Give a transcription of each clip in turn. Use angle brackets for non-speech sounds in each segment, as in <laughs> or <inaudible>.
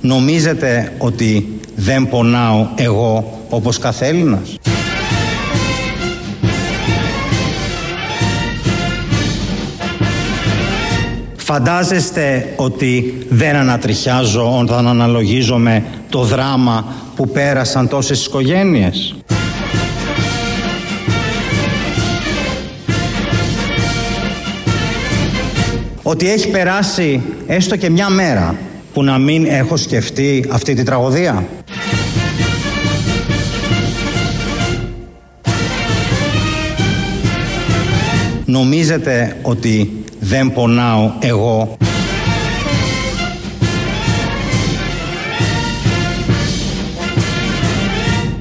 Νομίζετε ότι δεν πονάω εγώ όπως κάθε Έλληνας; Φαντάζεστε ότι δεν ανατριχιάζω όταν αναλογίζομαι το δράμα που πέρασαν τόσες οικογένειες; Ότι έχει περάσει έστω και μια μέρα που να μην έχω σκεφτεί αυτή τη τραγωδία. Νομίζετε ότι δεν πονάω εγώ;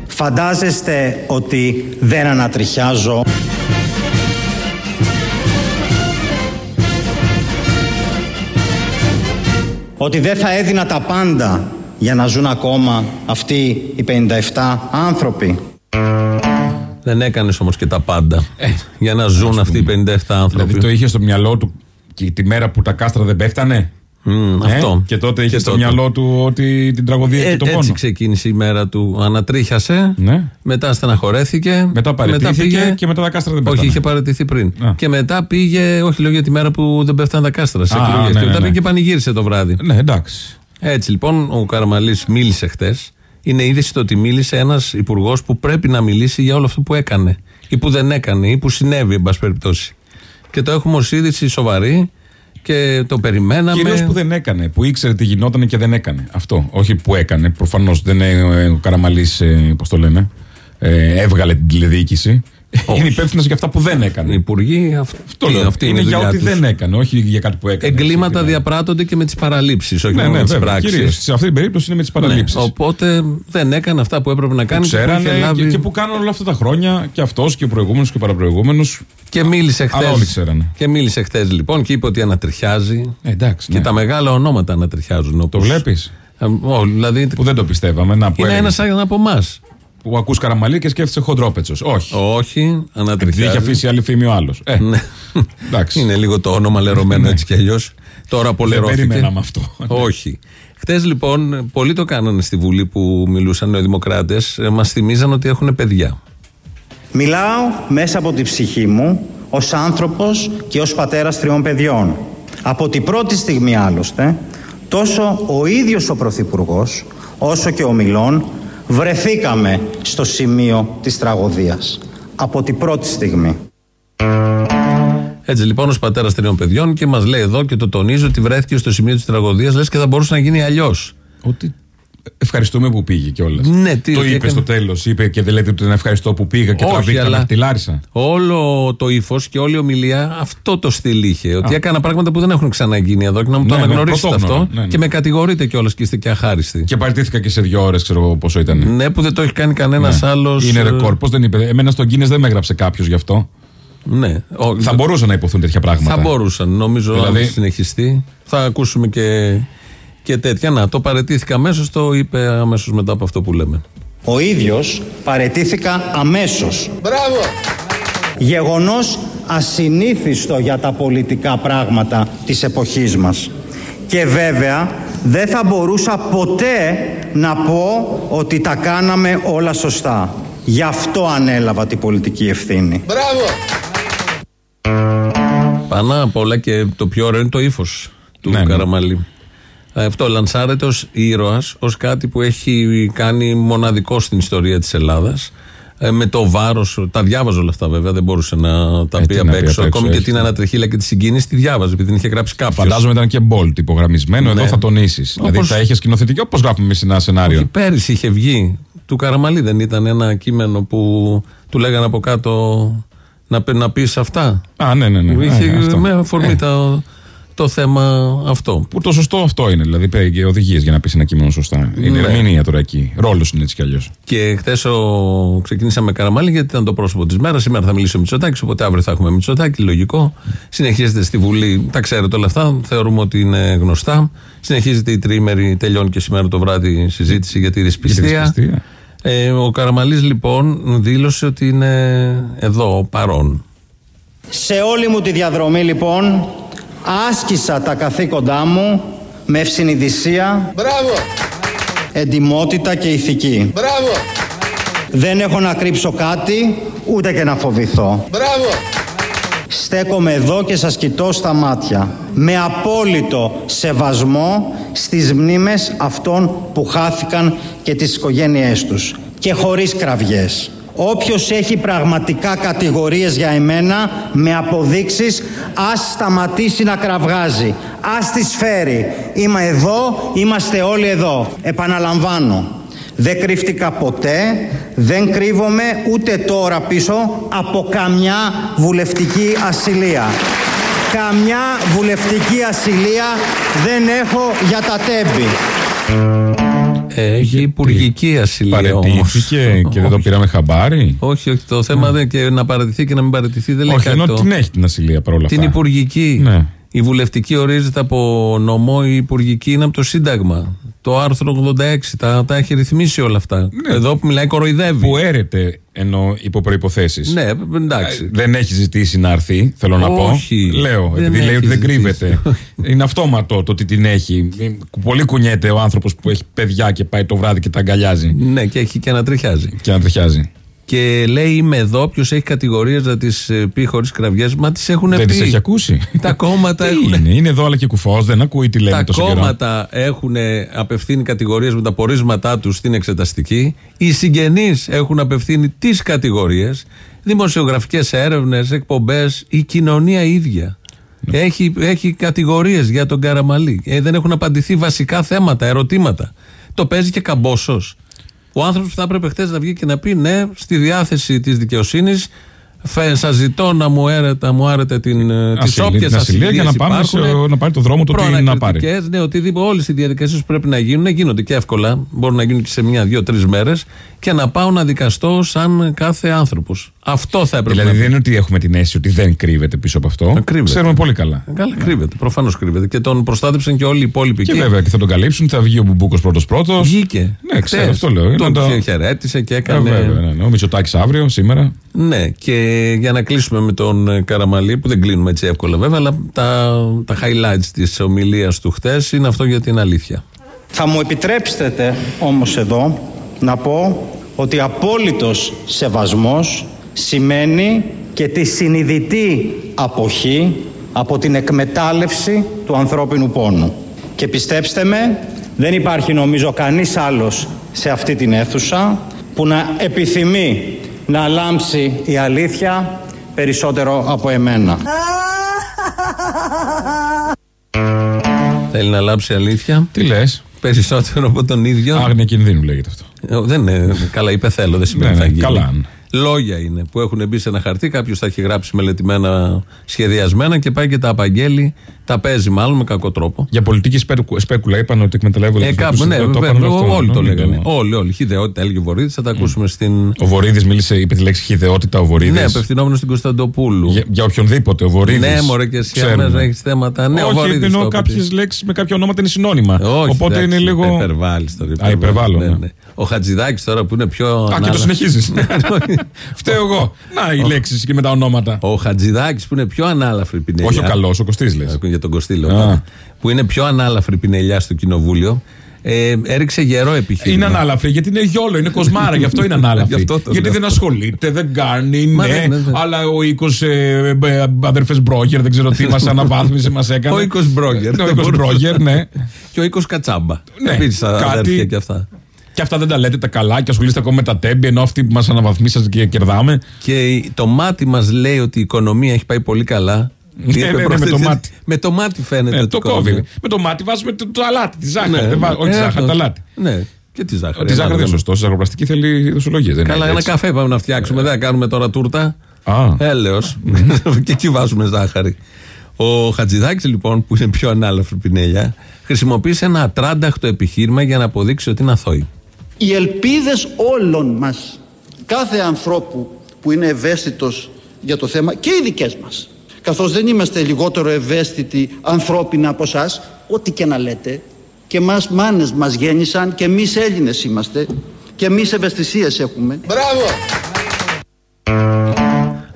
Φαντάζεστε ότι δεν ανατριχιάζω; Ότι δεν θα έδινα τα πάντα για να ζουν ακόμα αυτοί οι 57 άνθρωποι. Δεν έκανες όμως και τα πάντα. για να ζουν αυτοί οι 57 άνθρωποι. Δηλαδή το είχε στο μυαλό του και τη μέρα που τα κάστρα δεν πέφτανε; Μμ, Ε, αυτό. Και τότε είχε Και στο τότε. μυαλό του ότι την τραγωδία Ε, και το έτσι πόνο. ξεκίνησε η μέρα του. Ανατρίχιασε. Ναι. Μετά στεναχωρέθηκε. Μετά παραιτήθηκε και μετά τα κάστρα δεν Όχι, πέφτανε. είχε παραιτηθεί πριν. Α. Και μετά πήγε, όχι λέω για τη μέρα που δεν πέφτανε τα κάστρα σε Α, εκλογές. ναι, Και ναι, μετά ναι. πήγε και πανηγύρισε το βράδυ. Ναι, εντάξει. Έτσι λοιπόν, ο Καραμαλής μίλησε χτες. Είναι είδηση το ότι μίλησε ένας υπουργός που πρέπει να μιλήσει για όλο αυτό που έκανε. ή που δεν έκανε, ή που συνέβη, εν πάση περιπτώσει. Και το έχουμε ως είδηση σοβαρή και το περιμέναμε. Κυρίως που δεν έκανε, που ήξερε τι γινόταν και δεν έκανε. Αυτό. Όχι που έκανε. Προφανώς δεν είναι ο Καραμαλής, πώς το λένε, ε, έβγαλε την τηλεδιοίκηση. Είναι υπεύθυνος για αυτά που δεν Οι έκανε. υπουργοί, αυ- Αυτό τι- λέω. αυτή είναι η για δουλειά ό,τι τους. δεν έκανε, όχι για κάτι που έκανε. Εγκλήματα Συγκεκριμένα. διαπράττονται και με τις παραλήψεις, όχι Ναι, μόνο ναι, με τις βέβαια. πράξεις. Κυρίως. Σε αυτή την περίπτωση είναι με τις παραλήψεις. οπότε δεν έκανε αυτά που έπρεπε να κάνει και, που Ξέρανε είχε και, λάβει. και που κάνουν όλα αυτά τα χρόνια και αυτός και ο προηγούμενος και ο παραπροηγούμενος. Και μίλησε Αλλά χθε. όλοι ξέρανε. Και μίλησε χθες λοιπόν και είπε ότι ανατριχιάζει. Ε, εντάξει. Και ναι. τα μεγάλα ονόματα ανατριχιάζουν. Το όπως- βλέπεις. Ε, όλοι, δηλαδή Που δεν το πιστεύαμε. Να, που, είναι έλεγες. ένας από εμάς. Που ακούς καραμαλί και σκέφτεσαι χοντρόπετσο. Όχι. Όχι, Επειδή είχε ανατριχιάζει. αφήσει άλλη φήμη ο άλλος. Ε, Ναι. εντάξει. Είναι λίγο το όνομα λερωμένο έτσι κι αλλιώς. Τώρα δεν απολερώθηκε. περιμέναμε αυτό. Όχι. Χθε λοιπόν, πολλοί το κάνανε στη Βουλή που μιλούσαν οι Δημοκράτε, μας θυμίζαν ότι έχουν παιδιά. Μιλάω μέσα από τη ψυχή μου ως άνθρωπος και ως πατέρας τριών παιδιών. Από την πρώτη στιγμή άλλωστε, τόσο ο ίδιος ο Πρωθυπουργός, όσο και ο Μιλών, βρεθήκαμε στο σημείο της τραγωδίας. Από την πρώτη στιγμή. Έτσι λοιπόν, ως πατέρας τριών παιδιών και μας λέει εδώ και το τονίζω ότι βρέθηκε στο σημείο της τραγωδίας, λες και θα μπορούσε να γίνει αλλιώς. Ότι ευχαριστούμε που πήγε κιόλας. Ναι, τι- το τι είπες έκανε. στο τέλος. Είπε και δεν λέτε ότι τον ευχαριστώ που πήγα και Όχι, τραβήχτηκα αλλά- με τη Λάρισα. Όλο το ύφος και όλη η ομιλία αυτό το στυλ είχε. Ότι έκανα πράγματα που δεν έχουν ξαναγίνει εδώ και να μου το Ναι, ναι, αναγνωρίσετε πρωτόγνωρο. αυτό. Ναι, ναι. Και με κατηγορείτε κιόλας και είστε και αχάριστοι. Και παραιτήθηκα και σε δύο ώρες, ξέρω εγώ πόσο ήταν. Ναι, που δεν το έχει κάνει κανένας άλλος. Είναι ρεκόρ. Πώς δεν είπε. Εμένα στον Κίνε δεν με έγραψε κάποιος γι' αυτό. Ναι. Ο- Θα μπορούσαν να υποθούν τέτοια πράγματα. Θα μπορούσαν. Νομίζω Δηλαδή- αν συνεχιστεί. Θα ακούσουμε και, και τέτοια. Να, το παρετήθηκα αμέσως, το είπε αμέσως μετά από αυτό που λέμε. Ο ίδιος παρετήθηκα αμέσως. Μπράβο! Γεγονός ασυνήθιστο για τα πολιτικά πράγματα της εποχής μας. Και βέβαια δεν θα μπορούσα ποτέ να πω ότι τα κάναμε όλα σωστά. Γι' αυτό ανέλαβα την πολιτική ευθύνη. Πάνω απ' όλα και το πιο ωραίο είναι το ύφος του Ναι, ναι. Καραμαλή. Ε, Αυτό λανσάρεται ως ήρωας, ως κάτι που έχει κάνει μοναδικό στην ιστορία της Ελλάδας. με το βάρος, τα διάβαζε όλα αυτά βέβαια, δεν μπορούσε να τα Ε, πει τι να απ' πει έξω. απ' έξω, Ακόμη και έτσι. την ανατριχίλα και τη συγκίνηση τη διάβαζε, επειδή την είχε γράψει κάποιος. Φαντάζομαι ήταν και bold υπογραμμισμένο. Ναι. Εδώ θα τονίσεις. Δηλαδή Όπως- θα έχει σκηνοθετική όπως γράφουμε εμείς ένα Όχι, σενάριο. πέρυσι είχε βγει του Καραμαλή, δεν ήταν ένα κείμενο που του λέγανε από κάτω να, πει- να πεις αυτά. Α, ναι, ναι, ναι. Είχε Α, ναι, αυτό. με αφορμή Ε, το, το θέμα αυτό. Που το σωστό αυτό είναι. Δηλαδή παίρνει και οδηγίες για να πεις ένα κείμενο σωστά. Είναι Ναι. ερμηνεία τώρα εκεί. Ρόλος είναι έτσι κι αλλιώς. Και χθες ο... ξεκινήσαμε με Καραμάλη γιατί ήταν το πρόσωπο της μέρας. Σήμερα θα μιλήσει ο Μητσοτάκης, οπότε αύριο θα έχουμε Μητσοτάκη. Λογικό. Συνεχίζεται στη Βουλή, τα ξέρετε όλα αυτά. Θεωρούμε ότι είναι γνωστά. Συνεχίζεται η τριήμερη, τελειώνει και σήμερα το βράδυ η συζήτηση για τη δυσπιστία. δυσπιστία. Ε, ο Καραμαλής λοιπόν δήλωσε ότι είναι εδώ παρόν. Σε όλη μου τη διαδρομή λοιπόν άσκησα τα καθήκοντά μου με ευσυνειδησία, Μπράβο! εντιμότητα και ηθική. Μπράβο! Δεν έχω να κρύψω κάτι, ούτε και να φοβηθώ. Μπράβο! Στέκομαι εδώ και σας κοιτώ στα μάτια με απόλυτο σεβασμό στις μνήμες αυτών που χάθηκαν και τις οικογένειές τους και χωρίς κραυγές. Όποιος έχει πραγματικά κατηγορίες για εμένα με αποδείξεις ας σταματήσει να κραυγάζει, ας τις φέρει. Είμαι εδώ, είμαστε όλοι εδώ. Επαναλαμβάνω, δεν κρύφτηκα ποτέ, δεν κρύβομαι ούτε τώρα πίσω από καμιά βουλευτική ασυλία. Καμιά βουλευτική ασυλία δεν έχω για τα τέμπη. Έχει υπουργική ασυλία όμως. Παρετήθηκε και δεν το πήραμε χαμπάρι; Όχι, όχι. Το θέμα δεν και να παρατηθεί και να μην παρατηθεί δεν λέει Όχι, κάτι. ενώ το- την έχει την ασυλία παρόλα αυτά. Την υπουργική. Ναι. Η βουλευτική ορίζεται από νόμο, η υπουργική είναι από το Σύνταγμα. Το άρθρο 86 τα, τα έχει ρυθμίσει όλα αυτά. Εδώ που μιλάει κοροϊδεύει. Που έρεται ενώ υπό προποθέσει. Ναι, εντάξει. Δεν έχει ζητήσει να έρθει, θέλω να Όχι. πω. Λέω, Δεν επειδή λέει έχει ότι δεν ζητήσει. κρύβεται. <laughs> Είναι αυτόματο το ότι την έχει. Πολύ κουνιέται ο άνθρωπος που έχει παιδιά και πάει το βράδυ και τα αγκαλιάζει Ναι, και έχει και να τριχιάζει. και να τριχιάζει. Και λέει είμαι εδώ, ποιο έχει κατηγορίες να τις πει χωρίς κραυγές, μα τις έχουν Δεν πει. τις έχει ακούσει. Τα κόμματα <laughs> Τι έχουν. είναι, είναι εδώ αλλά και κουφός, δεν ακούει τι λένε Τα τόσο καιρό. κόμματα έχουν απευθύνει κατηγορίες με τα πορίσματά τους στην εξεταστική. Οι συγγενείς έχουν απευθύνει τις κατηγορίες. Δημοσιογραφικές έρευνες, εκπομπές, η κοινωνία ίδια. Ναι. Έχει, έχει κατηγορίες για τον Καραμαλή. Ε, δεν έχουν απαντηθεί βασικά θέματα, ερωτήματα. Το παίζει και καμπόσος. Ο άνθρωπος που θα έπρεπε χθες να βγει και να πει ναι, στη διάθεση της δικαιοσύνης Σας ζητώ να μου, έρετε, να μου άρετε την, ε, τις Ασυλία, όποιες την ασυλία για να ασυλίες πάμε σε- υπάρχουν. να πάρει το δρόμο του τι να πάρει. Προανακριτικές, Ναι, οτιδήποτε. Όλες οι διαδικασίες που πρέπει να γίνουν γίνονται και εύκολα. Μπορούν να γίνουν και σε μία, δύο, τρεις μέρες και να πάω να δικαστώ σαν κάθε άνθρωπος. Αυτό θα έπρεπε Δηλαδή να δεν είναι ότι έχουμε την αίσθηση ότι δεν κρύβεται πίσω από αυτό. Ε, κρύβεται. Ξέρουμε πολύ καλά. Καλά, κρύβεται. Προφανώς κρύβεται. Και τον προστάτεψαν και όλοι οι υπόλοιποι Και εκεί. βέβαια και θα τον καλύψουν, θα βγει ο Μπουμπούκος πρώτος πρώτος. Βγήκε. Ναι, ξέρω, Χτες. αυτό λέω. Είναι Τον το- χαιρέτησε και Ε, έκανε. βέβαια, ναι, ναι. Ο Μητσοτάκης αύριο, σήμερα. Ναι, και για να κλείσουμε με τον ε, Καραμαλή, που δεν κλείνουμε έτσι εύκολα βέβαια, αλλά τα, τα highlights της ομιλίας του χτες είναι αυτό για την αλήθεια. Θα μου επιτρέψετε όμως εδώ να πω ότι απόλυτος σεβασμός σημαίνει και τη συνειδητή αποχή από την εκμετάλλευση του ανθρώπινου πόνου. Και πιστέψτε με, δεν υπάρχει νομίζω κανείς άλλος σε αυτή την αίθουσα που να επιθυμεί να λάμψει η αλήθεια περισσότερο από εμένα. Θέλει να λάψει αλήθεια; Τι λες; Περισσότερο από τον ίδιο; Άγνοια κινδύνου λέγεται αυτό. Ε, Δεν είναι. Καλά, είπε θέλω, δεν σημαίνει Ναι, θα ναι, γίνει. καλά. Λόγια είναι που έχουν μπει σε ένα χαρτί. Κάποιος τα έχει γράψει μελετημένα, σχεδιασμένα και πάει και τα απαγγέλει. Τα παίζει μάλλον με κακό τρόπο. Για πολιτική σπέκου- σπέκουλα είπαν ότι εκμεταλλεύονται Ε, τους κάπου, δικούς ναι, τους, το βέβαια, είπαν αυτό, όλοι το ναι, λέγανε. ναι. Όλοι, όλοι. Χιδεότητα έλεγε ο Βορύδης, θα τα ακούσουμε στην. Ο Βορύδης μίλησε, είπε τη λέξη χιδεότητα ο Βορύδης. Ναι, απευθυνόμενος στην Κωνσταντοπούλου. Για, για οποιονδήποτε, ο Βορύδης. Ναι, μωρέ και εσύ αμέσω έχεις θέματα. Ναι, ο Όχι, Βορύδης εννοώ το είπε. κάποιες λέξεις με κάποια ονόματα είναι συνώνυμα. Όχι, Οπότε εντάξει, είναι λίγο. Υπερβάλλεις τώρα. Α, υπερβάλλω, Ναι, ναι. ναι. Ο Χατζηδάκης τώρα που είναι πιο. Α, και το ανάλα- συνεχίζεις. <laughs> Φταίω εγώ. Να οι λέξεις και με τα ονόματα. Ο Χατζηδάκης που είναι πιο ανάλαφρη πινελιά. Όχι ο καλός, ο Κωστής λες. Ε, Για τον Κωστήλο. Α. Που είναι πιο ανάλαφρη πινελιά στο κοινοβούλιο. Ε, έριξε γερό επιχείρημα. Είναι ανάλαφρη γιατί είναι γιόλο, είναι κοσμάρα, γι' αυτό είναι <laughs> ανάλαφρη. Γι' αυτό το γιατί λέω. δεν ασχολείται, δεν κάνει, Μα ναι. ναι, ναι, ναι. Αλλά ο οίκος ε, αδερφές Μπρόγκερ, δεν ξέρω τι μας <laughs> αναβάθμισε, μας έκανε. Ο οίκος Μπρόγκερ. Ναι, Ο οίκος Μπρόγκερ, ναι. <laughs> Και ο οίκος Κατσάμπα. Ναι, Επίσης κάτι- αδέρφια και αυτά. Και αυτά δεν τα λέτε τα καλά και ασχολείστε ακόμα με τα τέμπη, ενώ αυτοί που μας αναβαθμίσατε και κερδάμε. Και το μάτι μας λέει ότι η οικονομία έχει πάει πολύ καλά. Ναι, Είπε ναι, ναι, προς με το τη- μάτι. Με το μάτι φαίνεται. Ε, ότι το η οικονομία- κόβει. Με το μάτι βάζουμε το, το αλάτι, τη ζάχαρη. Ναι, δεν βά- όχι ε, τη ζάχαρη, αυτό. το αλάτι. Ναι, και τη ζάχαρη. Τη ζάχαρη δεν είναι Ανάλογα. σωστό. Η ζαχαροπλαστική θέλει δοσολογίε. Δεν Καλά, είναι ένα έτσι. καφέ πάμε να φτιάξουμε. Δεν θα κάνουμε τώρα τούρτα. Α. Έλεος. <laughs> και εκεί βάζουμε ζάχαρη. Ο Χατζηδάκης, λοιπόν, που είναι πιο ανάλαφρη πινέλια, χρησιμοποίησε ένα ατράνταχτο επιχείρημα για να αποδείξει ότι είναι αθώη. οι ελπίδες όλων μας, κάθε ανθρώπου που είναι ευαίσθητος για το θέμα και οι δικές μας. Καθώς δεν είμαστε λιγότερο ευαίσθητοι ανθρώπινα από εσάς, ό,τι και να λέτε, και μας μάνες μας γέννησαν και εμείς Έλληνες είμαστε και εμείς ευαισθησίες έχουμε. Μπράβο!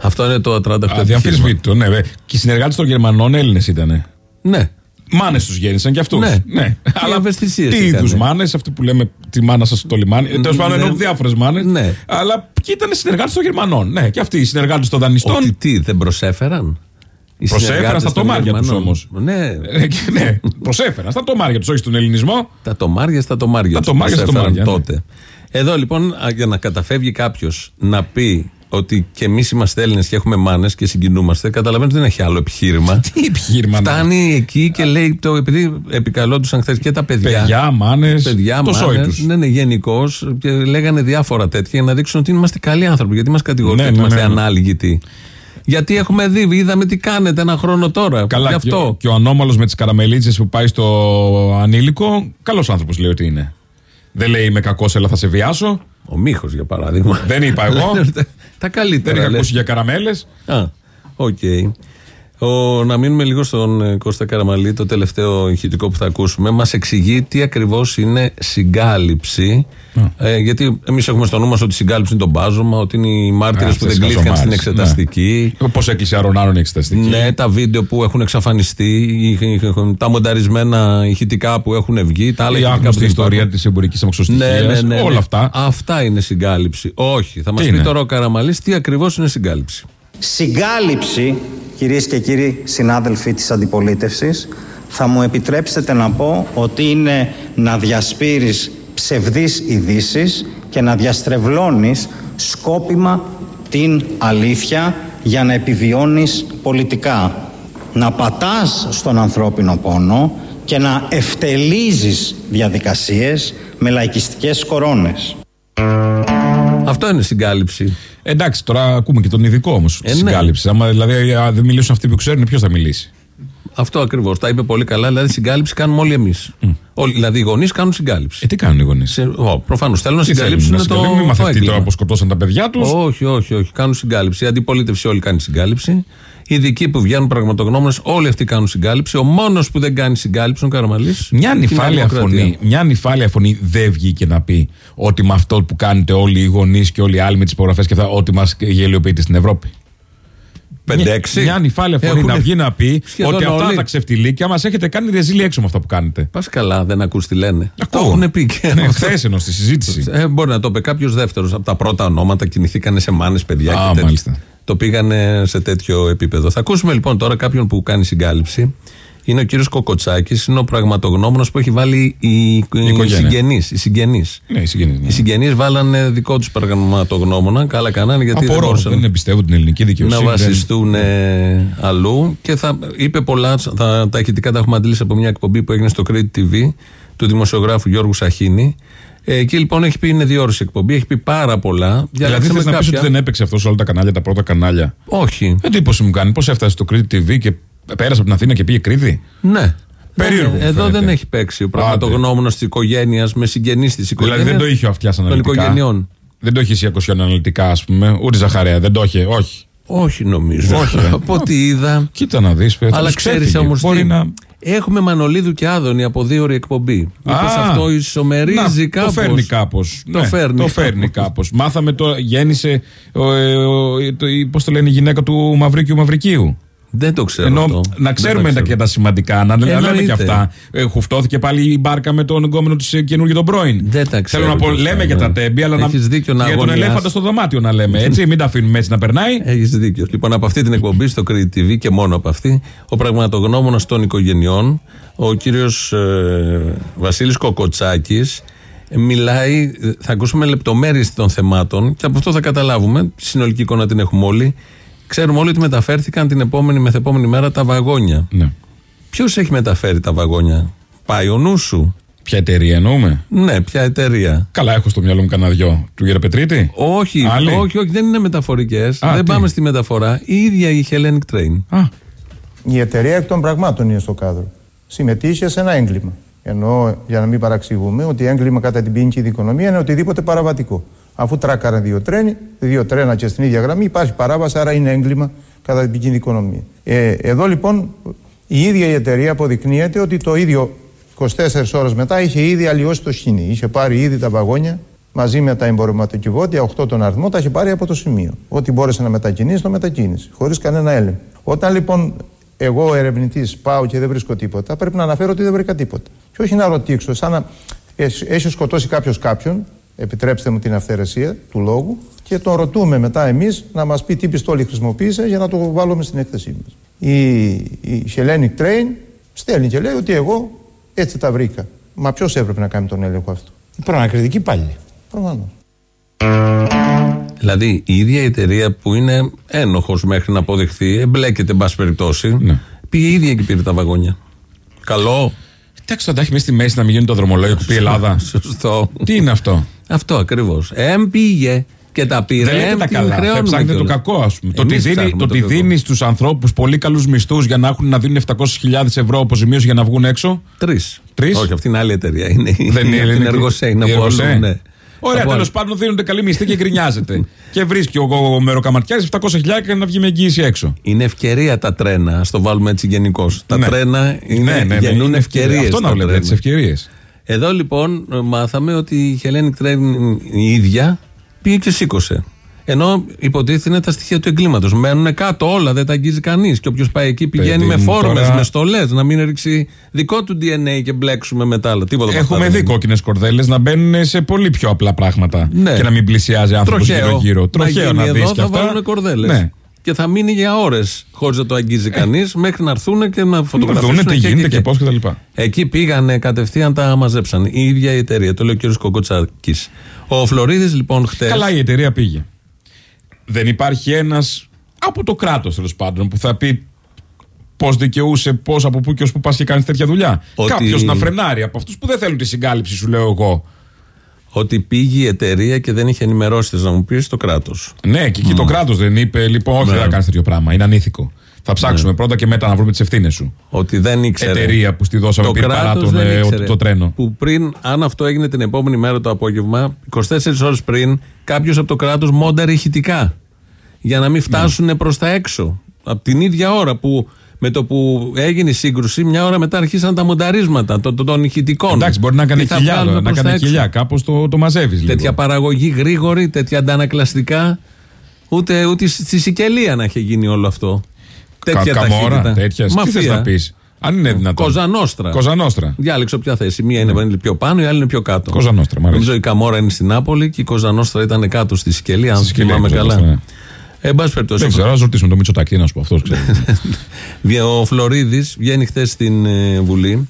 Αυτό είναι το ατράνταχτο επιχείρημα. Αδιαμφισβήτητο, ναι. βε. Και οι συνεργάτες των Γερμανών Έλληνες ήταν. Ναι. Μάνες τους γέννησαν κι αυτούς. Ναι. ναι. Αλλά ευαισθησίες τι είχανε. είδους μάνες, αυτοί που λέμε τη μάνα σας στο λιμάνι. Ε, Τέλος πάντων, ναι. εννοούν διάφορες μάνες. Ναι. Αλλά και ήταν συνεργάτες των Γερμανών. Ναι, και αυτοί οι συνεργάτες των δανειστών. Ότι τι, δεν προσέφεραν; Οι Προσέφεραν συνεργάτες στα των τομάρια τους Γερμανών. όμως. Ναι, Ε, και ναι, προσέφεραν στα τομάρια τους, όχι στον ελληνισμό. τα τομάρια στα τομάρια. Τα τους τομάρια στα προσέφεραν τομάρια, ναι. τότε. Εδώ λοιπόν, α, για να καταφεύγει κάποιος να πει ότι και εμείς είμαστε Έλληνες και έχουμε μάνες και συγκινούμαστε, καταλαβαίνετε ότι δεν έχει άλλο επιχείρημα. <laughs> Τι επιχείρημα να- Φτάνει εκεί και λέει το, επειδή επικαλόντουσαν χθες και τα παιδιά. Παιδιά, μάνες. Παιδιά, το σόι μάνες, τους. Ναι, ναι, γενικώς. Και λέγανε διάφορα τέτοια για να δείξουν ότι είμαστε καλοί άνθρωποι. Γιατί μας κατηγορούν Ναι, ότι ναι, είμαστε ναι, ναι. ανάλγητοι. Γιατί έχουμε δει, είδαμε τι κάνετε ένα χρόνο τώρα. Καλά, Γι' και, ο- αυτό. και ο ανώμαλος με τις καραμελίτσες που πάει στο ανήλικο, καλός άνθρωπος λέει ότι είναι. Δεν λέει είμαι κακός, αλλά θα σε βιάσω. Ο Μίχος, για παράδειγμα. Δεν είπα εγώ. <laughs> τα Δεν καλύτερα. είχα λες. ακούσει για καραμέλες. Α, οκ. Ο, να μείνουμε λίγο στον ε, Κώστα Καραμαλή, το τελευταίο ηχητικό που θα ακούσουμε. Μας εξηγεί τι ακριβώς είναι συγκάλυψη. Ε, γιατί εμείς έχουμε στο νου μας ότι η συγκάλυψη είναι το μπάζωμα, ότι είναι οι μάρτυρες Α, που δεν αυτές οι κλείθηκαν στην καζομάρες, εξεταστική. Πώ έκλεισε αρωνάρων η εξεταστική. Ναι, τα βίντεο που έχουν εξαφανιστεί, οι- οι- οι- τα μονταρισμένα ηχητικά που έχουν βγει, τα άλλα Η ηχητικά που άγνωστη δεν ιστορία υπάρχουν. της εμπορικής αμαξοστοιχίας. Ναι, ναι, ναι, Όλα ναι. αυτά. Αυτά είναι συγκάλυψη. Όχι. Θα μας Τι πει είναι; τώρα ο Καραμαλής τι ακριβώς είναι συγκάλυψη. Συγκάλυψη, κυρίες και κύριοι συνάδελφοι της αντιπολίτευσης, θα μου επιτρέψετε να πω ότι είναι να διασπείρεις ψευδείς ειδήσεις και να διαστρεβλώνεις σκόπιμα την αλήθεια για να επιβιώνεις πολιτικά. Να πατάς στον ανθρώπινο πόνο και να ευτελίζεις διαδικασίες με λαϊκιστικές κορώνες. Αυτό είναι συγκάλυψη. Εντάξει, τώρα ακούμε και τον ειδικό όμως Ε, τη ναι. συγκάλυψη. Άμα δηλαδή α, δεν μιλήσουν αυτοί που ξέρουν, ποιος θα μιλήσει; Αυτό ακριβώς. Τα είπε πολύ καλά. Δηλαδή, συγκάλυψη κάνουμε όλοι εμείς. Όλοι, δηλαδή, οι γονείς κάνουν συγκάλυψη. Ε, τι κάνουν οι γονείς; Προφανώς θέλουν να Τι θέλουν, συγκαλύψουν να το. συγκαλύψουν, Μην το μαθευτεί έγκλημα. τώρα πώ σκοτώσαν τα παιδιά τους; Όχι, όχι, όχι. Κάνουν συγκάλυψη. Η αντιπολίτευση όλοι κάνει συγκάλυψη. Οι ειδικοί που βγαίνουν πραγματογνώμονες, όλοι αυτοί κάνουν συγκάλυψη. Ο μόνος που δεν κάνει συγκάλυψη είναι ο Καραμαλής. Μια νυφάλια φωνή, μια νυφάλια φωνή δεν βγήκε να πει ότι με αυτό που κάνετε όλοι οι γονείς και όλοι οι άλλοι με τις υπογραφές και αυτά, ότι μας γελιοποιείτε στην Ευρώπη. 5-6. Μια νυφάλια φωνή Έχουνε να βγει να πει σχεδόν ότι αυτά όλοι. τα ξεφτιλίκια μας έχετε κάνει ρεζίλι έξω με αυτά που κάνετε. Πας καλά, δεν ακούς τι λένε. Το Ακούω. έχουν πει και. Ναι, χθες ενώ στη συζήτηση. Ε, μπορεί να το πει κάποιος δεύτερος. Από τα πρώτα ονόματα κινηθήκανε σε μάνες, παιδιά Α, και τέτοια. Μάλιστα. Το πήγανε σε τέτοιο επίπεδο. Θα ακούσουμε λοιπόν τώρα κάποιον που κάνει συγκάλυψη. Είναι ο κύριος Κοκοτσάκης, είναι ο πραγματογνώμονας που έχει βάλει οι, οι οικογένεια. συγγενείς. Οι συγγενείς. Ναι, οι συγγενείς, ναι. Οι συγγενείς βάλανε δικό τους πραγματογνώμονα. Καλά κάνανε γιατί δεν Απορώ, μπορούσαν δεν εμπιστεύω την ελληνική να δικαιοσύνη. δεν- βασιστούν ε, αλλού. Και θα είπε πολλά, θα, τα ηχητικά τα έχουμε αντλήσει από μια εκπομπή που έγινε στο Credit TV του δημοσιογράφου Γιώργου Σαχίνη. Ε, εκεί λοιπόν έχει πει, είναι δύο ώρε εκπομπή, έχει πει πάρα πολλά. Δηλαδή Διαλέξαμε θες να πεις ότι κάποια. δεν έπαιξε αυτός σε όλα τα κανάλια, τα πρώτα κανάλια; Όχι. Εντύπωση μου κάνει. Πώς έφτασε στο Crete TV και πέρασε από την Αθήνα και πήγε Κρήτη; Ναι. Περίεργο Ναι, μου Εδώ φαίνεται. δεν έχει παίξει ο πραγματογνώμονας της οικογένειας με συγγενείς της οικογένειας. Δηλαδή δεν το είχε ο αυτιάς των αναλυτικά; οικογενειών. Δεν το είχε σιακωσιό αναλυτικά, ας πούμε. Ούτε Ζαχαρέα, δεν το είχε. Όχι. Όχι νομίζω. Όχι, ε. Από ό,τι είδα. Κοίτα να δεις. Αλλά ξέρεις όμως. Μπορεί να. Έχουμε Μανολίδου και Άδωνη από δύο ώρη εκπομπή. Μήπως Α, αυτό ισομερίζει να, κάπως; Το φέρνει κάπως. Το φέρνει Το φέρνει κάπως. κάπω. Μάθαμε το. Γέννησε. Πώς το λένε η γυναίκα του Μαυρίκιου Μαυρικίου. Δεν το ξέρω Ενώ αυτό. να Δεν ξέρουμε το τα ξέρω. και τα σημαντικά, να, να λέμε Εννοείται. και αυτά. Ε, χουφτώθηκε πάλι η μπάρκα με τον εγκόμενο της καινούργιο τον πρώην. Δεν τα ξέρω Θέλω να πω, κι αυτά, λέμε για ναι. τα τέμπη, αλλά Έχεις δίκιο να για τον αγωνιάς. ελέφαντα στο δωμάτιο να λέμε. Έτσι, <laughs> μην τα αφήνουμε έτσι να περνάει. Έχεις δίκιο. Λοιπόν, από αυτή την εκπομπή στο Credit TV και μόνο από αυτή, ο πραγματογνώμονας των οικογενειών, ο κύριος ε, Βασίλης Κοκοτσάκης, μιλάει. Θα ακούσουμε λεπτομέρειες των θεμάτων και από αυτό θα καταλάβουμε. Τη συνολική εικόνα την έχουμε όλοι. Ξέρουμε όλοι ότι μεταφέρθηκαν την επόμενη μεθεπόμενη μέρα τα βαγόνια. Ναι. Ποιος έχει μεταφέρει τα βαγόνια, Πάει ο νους σου; Ποια εταιρεία εννοούμε; Ναι, ποια εταιρεία. Καλά, έχω στο μυαλό μου κανένα δυο. Του Γεραπετρίτη. Όχι, Άλλη; όχι, όχι, δεν είναι μεταφορικές. Α, Δεν τι; πάμε στη μεταφορά. Η ίδια η Hellenic Train. Α, Η εταιρεία εκ των πραγμάτων είναι στο κάδρο. Συμμετείχε σε ένα έγκλημα. Ενώ, για να μην παραξηγούμε, ότι έγκλημα κατά την ποινική δικονομία είναι οτιδήποτε παραβατικό. Αφού τράκαραν δύο τρένοι, δύο τρένα και στην ίδια γραμμή, υπάρχει παράβαση, άρα είναι έγκλημα κατά την ποινική δικονομία. Ε, εδώ λοιπόν η ίδια η εταιρεία αποδεικνύεται ότι το ίδιο 24 ώρες μετά είχε ήδη αλλοιώσει το σκηνή. Είχε πάρει ήδη τα βαγόνια μαζί με τα εμπορευματοκιβώτια, 8 τον αριθμό, τα είχε πάρει από το σημείο. Ό,τι μπόρεσε να μετακινήσει, το μετακίνησε, χωρίς κανένα έλεγχο. Όταν λοιπόν εγώ ερευνητής πάω και δεν βρίσκω τίποτα, πρέπει να αναφέρω ότι δεν βρήκα τίποτα. Και όχι να ρωτήσω, σαν να έχει σκοτώσει κάποιος κάποιον, επιτρέψτε μου την αυθαιρεσία του λόγου, και τον ρωτούμε μετά εμείς να μας πει τι πιστόλι χρησιμοποίησε για να το βάλουμε στην έκθεσή μας. Η, η Hellenic Train στέλνει και λέει ότι εγώ έτσι τα βρήκα. Μα ποιος έπρεπε να κάνει τον έλεγχο αυτό; Η προανακριτική πάλι. Προφανώς. Δηλαδή η ίδια η εταιρεία που είναι ένοχος μέχρι να αποδειχθεί, εμπλέκεται, εν πάση περιπτώσει, Ναι. πήγε η ίδια και πήρε τα βαγόνια. Καλό. Εντάξει, θα τα έχει μέσα στη μέση να μην γίνει το δρομολόγιο που πει η Ελλάδα. <laughs> Σωστό. Τι είναι αυτό; Αυτό ακριβώς. Εμ πήγε και τα πήρε. Δεν λέτε εμ τα την καλά. Θα χρεώνουμε ψάχνετε το κιόλας. κακό, ας πούμε. Το ότι Εμείς δίνει, ψάχνουμε το ότι κακό. δίνει στους ανθρώπους πολύ καλούς μισθούς για να έχουν να δίνουν 700.000 ευρώ αποζημίωση για να βγουν έξω. Τρεις. Τρεις; Όχι, αυτή είναι άλλη εταιρεία. Είναι, Δεν είναι <laughs> από την ελληνική. Εργοσέ. Είναι Η από Εργοσέ. αλλού, ναι. Ωραία, Από τέλος αλλού. πάντων δίνονται καλή μισθή και γκρινιάζεται. και βρίσκει ο, ο, ο μεροκαματιάρη 700 χιλιάρικα να βγει με εγγύηση έξω. Είναι ευκαιρία τα τρένα, ας το βάλουμε έτσι γενικώς. Τα Ναι. τρένα είναι, Ναι, ναι, ναι, γεννούν είναι ευκαιρίες. Αυτό να βλέπετε, τι ευκαιρίες. Εδώ λοιπόν μάθαμε ότι η Hellenic Train η ίδια πήγε και σήκωσε. Ενώ υποτίθεται είναι τα στοιχεία του εγκλήματος. Μένουν κάτω όλα, δεν τα αγγίζει κανείς. Και όποιος πάει εκεί πηγαίνει Παιδί με μου, φόρμες, τώρα- με στολές, να μην ρίξει δικό του DNA και μπλέξουμε μετά. άλλα. Τίποτα από αυτά Έχουμε δεν δει είναι. κόκκινες κορδέλες να μπαίνουν σε πολύ πιο απλά πράγματα. Ναι. Και να μην πλησιάζει άνθρωπος Τροχαίο. γύρω-γύρω. Τροχαίο γίνει να δει εδώ, και θα αυτά. βάλουν κορδέλες. Ναι. Και θα μείνει για ώρες χωρίς να το αγγίζει κανείς μέχρι να έρθουν και να Να φωτογραφίσουν. δούνε τι και- γίνεται και- και πώς κτλ. Εκεί πήγανε κατευθείαν τα μαζέψαν. Η ίδια η εταιρεία. Το λέει ο κ. Κοκοτσάκη. Ο Φλωρίδης λοιπόν χτε. Καλά η εταιρεία πήγε. Δεν υπάρχει ένας από το κράτος τέλος πάντων που θα πει πώς δικαιούσε, πώς από πού και ως πού πας και κάνεις τέτοια δουλειά. Ότι- Κάποιος να φρενάρει από αυτούς που δεν θέλουν τη συγκάλυψη, σου λέω εγώ. Ότι πήγε η εταιρεία και δεν είχε ενημερώσει, θες να μου πει, το κράτος. Ναι, και εκεί το κράτος δεν είπε, λοιπόν, όχι, Ναι. δεν θα κάνεις τέτοιο πράγμα. Είναι ανήθικο. Θα ψάξουμε πρώτα και μετά να βρούμε τις ευθύνες σου. Ότι δεν ήξερε. Εταιρεία που στη δώσαμε το πήρε παρά κράτος τον, δεν ε, ήξερε. το τρένο. Που πριν, αν αυτό έγινε την επόμενη μέρα το απόγευμα, 24 ώρες πριν, κάποιος από το κράτος μόνταρε ηχητικά. Για να μην φτάσουν Ναι. προς τα έξω. Από την ίδια ώρα που με το που έγινε η σύγκρουση, μια ώρα μετά αρχίσαν τα μονταρίσματα των, των, των ηχητικών. Εντάξει, μπορεί να Τι κάνει θα κοιλιά, βγάλουμε να προς τα κάνει έξω. κοιλιά. Κάπως το, το μαζεύεις λίγο. Τέτοια παραγωγή γρήγορη, τέτοια αντανακλαστικά. Ούτε, ούτε στη Σικελία να είχε γίνει όλο αυτό. Τέτοια Κα, καμόρα, ταχύτητα. τέτοια. Τι Μαφία. θε να πεις; Αν είναι δυνατόν. Κοζανόστρα. Κοζανόστρα. Διάλεξε ποια θέση. Μία είναι πιο πάνω, η άλλη είναι πιο κάτω. Κοζανόστρα, μ' αρέσει. Νομίζω η Καμόρα είναι στην Νάπολη και η Κοζανόστρα ήταν κάτω στη Σικελία, αν Στη Σικελία, θυμάμαι Κοζανόστρα, καλά. ναι. Ε, Εν πάση περιπτώσει. Δεν ξέρω, ας ρωτήσουμε τον Μητσοτάκη, να σου πω αυτός. <laughs> Ο Φλωρίδης βγαίνει χθες στην ε, Βουλή,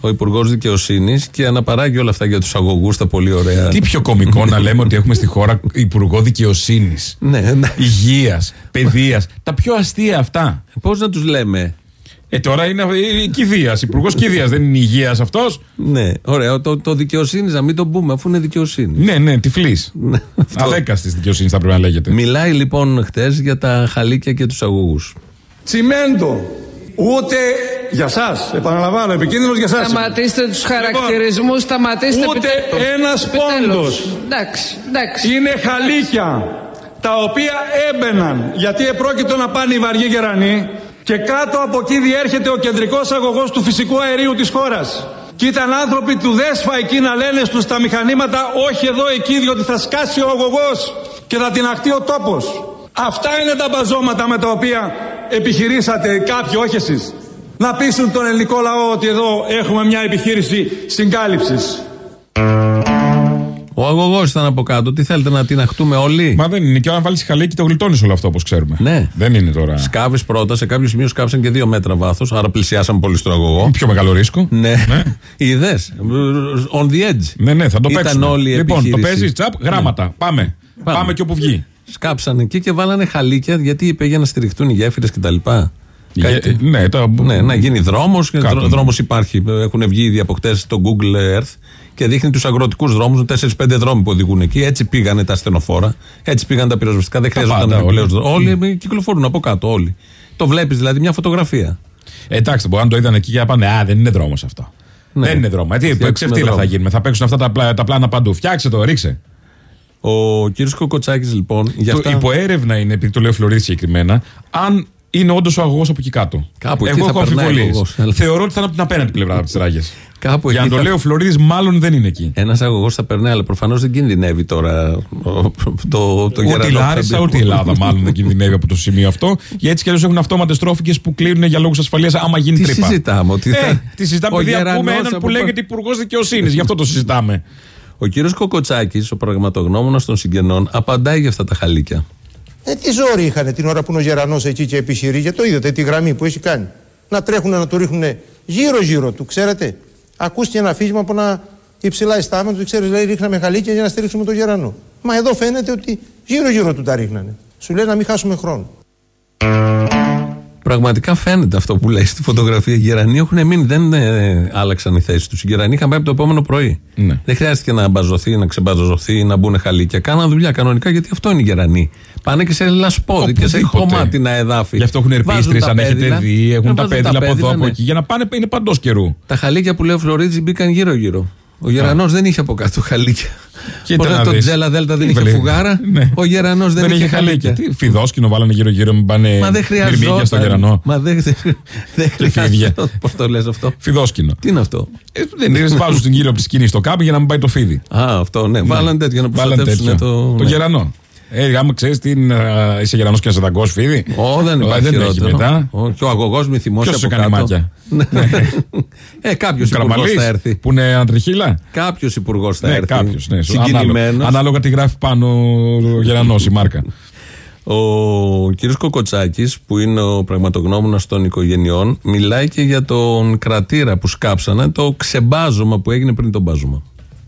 ο Υπουργός Δικαιοσύνης και αναπαράγει όλα αυτά για τους αγωγούς τα πολύ ωραία. Τι πιο κωμικό να λέμε ότι έχουμε στη χώρα Υπουργό Δικαιοσύνης, Ναι, ναι. Υγείας, Παιδείας. Τα πιο αστεία αυτά. Πώς να τους λέμε; Ε, τώρα είναι η κηδείας. Υπουργός Κηδείας δεν είναι υγείας αυτός; Ναι, ωραία. Το, το δικαιοσύνη, να μην το πούμε, αφού είναι δικαιοσύνη. Ναι, ναι, τυφλής. Ναι, αυτό. Αδέκαστης δικαιοσύνης θα πρέπει να λέγεται. Μιλάει λοιπόν χτες για τα χαλίκια και τους αγωγούς. Τσιμέντο. Ούτε για σας, επαναλαμβάνω, επικίνδυνος για σας. Σταματήστε τους χαρακτηρισμούς, σταματήστε Ούτε επιτέλους. ένας Επιτέλους. πόντος. Εντάξει, εντάξει. Είναι χαλίκια τα οποία έμπαιναν γιατί επρόκειτο να πάνε οι βαριοί γερανοί και κάτω από εκεί διέρχεται ο κεντρικός αγωγός του φυσικού αερίου της χώρας. Και ήταν άνθρωποι του ΔΕΣΦΑ εκεί να λένε στους τα μηχανήματα όχι εδώ εκεί διότι θα σκάσει ο αγωγός και θα την αχτεί ο τόπος. Αυτά είναι τα μπαζώματα με τα οποία επιχειρήσατε κάποιοι, όχι εσείς, να πείσουν τον ελληνικό λαό ότι εδώ έχουμε μια επιχείρηση συγκάλυψης. Ο αγωγός ήταν από κάτω. Τι θέλετε να την αχτούμε όλοι; Μα δεν είναι. Και όταν βάλει χαλίκι, το γλιτώνεις όλο αυτό όπως ξέρουμε. Ναι. Δεν είναι τώρα. Σκάβεις πρώτα, σε κάποιο σημείο σκάψαν και δύο μέτρα βάθος, άρα πλησιάσαν πολύ στο αγωγό. Πιο μεγάλο ρίσκο. Ναι. <laughs> Είδες; On the edge. Ναι, ναι, θα το Ήταν παίξουμε. όλη η λοιπόν, το επιχείρηση. παίζει, τσαπ, γράμματα. Πάμε. Πάμε. Πάμε. και όπου βγει. Σκάψαν εκεί και βάλανε χαλίκια γιατί είπε για να στηριχτούν οι γέφυρες κτλ. Ε, ναι, το... Ναι, να γίνει δρόμος. Κάτω. Δρόμος υπάρχει. Έχουν βγει ήδη από χτες στο Google Earth και δείχνει τους αγροτικούς δρόμους, 4-5 δρόμοι που οδηγούν εκεί. Έτσι πήγανε τα στενοφόρα, έτσι πήγαν τα πυροσβεστικά. Δεν χρειαζόταν πάντα, επιπλέον όλοι. δρόμο. Όλοι κυκλοφορούν από κάτω, όλοι. Το βλέπεις δηλαδή μια φωτογραφία. Ε, εντάξει, μπορεί να το είδαν εκεί και να πάνε. Α, δεν είναι δρόμος αυτό. Ναι. Δεν είναι δρόμος. Ε, τι, Φτιάξουμε ξεφτύλα δρόμο. θα γίνουμε. Θα παίξουν αυτά τα, πλά- τα πλάνα παντού. Φτιάξε το, ρίξε. Ο κ. Κοκοτσάκης λοιπόν. Για Το αυτά... υποέρευνα είναι, επειδή το λέω Φλωρίδη συγκεκριμένα, αν είναι όντως ο αγωγός από εκεί κάτω. Κάπου εκεί Εγώ θα έχω περνάει ο αμφιβολίες. αγωγός. Θεωρώ ότι θα είναι από την απέναντι πλευρά από τι ράγε. Κάπου Για εκεί να το θα- λέω, ο Φλωρίδης μάλλον δεν είναι εκεί. Ένας αγωγός θα περνάει, αλλά προφανώς δεν κινδυνεύει τώρα ο- το, το Ούτε η γερανό που θα Λάρισα, μπει. ούτε η Ελλάδα μάλλον δεν κινδυνεύει από το σημείο αυτό. Γιατί έτσι κι αλλιώς έχουν αυτόματες τρόφικες που κλείνουν για λόγους ασφαλείας άμα γίνει Τι τρύπα. συζητάμε, ότι Ε, θα- τι συζητάμε, ο επειδή γερανός ακούμε έναν από που πα- λέγεται Υπουργός Δικαιοσύνης. Γι' αυτό το συζητάμε. Ο κύριος Κοκοτσάκης, ο πραγματογνώμονας των συγγενών, απαντάει για αυτά τα χαλίκια. Ε, τι ζόρι είχαν την ώρα που είναι ο Γερανός εκεί και επιχειρεί. Το είδατε τη γραμμή που έχει κάνει. Να τρέχουν να το ρίχνουν γύρω-γύρω του, ξέρετε. Ακούστηκε ένα αφήγημα από ένα υψηλά ιστάμενο του, ξέρεις, λέει ρίχναμε χαλίκια για να στηρίξουμε τον Γερανό. Μα εδώ φαίνεται ότι γύρω-γύρω του τα ρίχνανε. Σου λέει να μην χάσουμε χρόνο. Πραγματικά φαίνεται αυτό που λέει στη φωτογραφία. Οι γερανοί έχουν μείνει, δεν ε, άλλαξαν οι θέσεις τους. Οι γερανοί είχαν πάει από το επόμενο πρωί. Ναι. Δεν χρειάστηκε να μπαζωθεί, να ξεμπαζωθεί, να μπουν χαλίκια. Κάναν δουλειά κανονικά γιατί αυτό είναι οι γερανοί. Πάνε και σε λασπόδι και σε Οπουδήποτε. χωμάτινα εδάφη. Γι' αυτό έχουν Βάζουν ερπίστρε, τα αν έχετε πέδιλα. δει. Έχουν Ναι, τα βάζουν πέδιλα από εδώ πέδιλα, από ναι. εκεί για να πάνε είναι παντός καιρού. Τα χαλίκια που λέει ο Φλωρίτζη μπήκαν γύρω-γύρω. Ο γερανός δεν είχε από κάτω χαλίκια. Κοίτα Πώς να το δεις. Τζέλα Δέλτα δεν Τι είχε βλέπει. φουγάρα. Ναι. Ο γερανός δεν, είχε χαλίκια. Τι φιδόσκηνο βάλανε γύρω-γύρω, μην πάνε Μα δεν μυρμήγκια χρειαζόταν. στο γερανό. Μα δεν, δεν φίδια. χρειαζόταν. Πώς το λες αυτό; Φιδόσκηνο. Τι είναι αυτό; Ε, δεν είναι, βάζουν στην γύρω από της σκηνής στο κάμπι για να μην πάει το φίδι. Α, αυτό ναι. Βάλανε τέτοιο για να Βάλανε προστατεύσουν τέτοιο. το. Το ναι. γερανό. Ε, άμα ξέρεις τι είναι, α, είσαι γερανός και να σε δαγκώσει φίδι. Ω, δεν Ε, υπάρχει δεν έχει χειρότερο. μετά. Ω, Και ο αγωγός μη θυμώσει Ποιος από σε κάνει κάτω. μάτια; Ναι. ε, κάποιος υπουργός Καραμαλής, θα έρθει. που είναι αντριχίλα; Κάποιος υπουργός θα Ναι, έρθει. κάποιος. Ναι, ανάλογα, Συγκινημένος. ανάλογα τι γράφει πάνω ο γερανός η μάρκα. Ο κύριος Κοκοτσάκης που είναι ο πραγματογνώμονας των οικογενειών μιλάει και για τον κρατήρα που σκάψανε το ξεμπάζωμα που έγινε πριν τον μπάζωμα.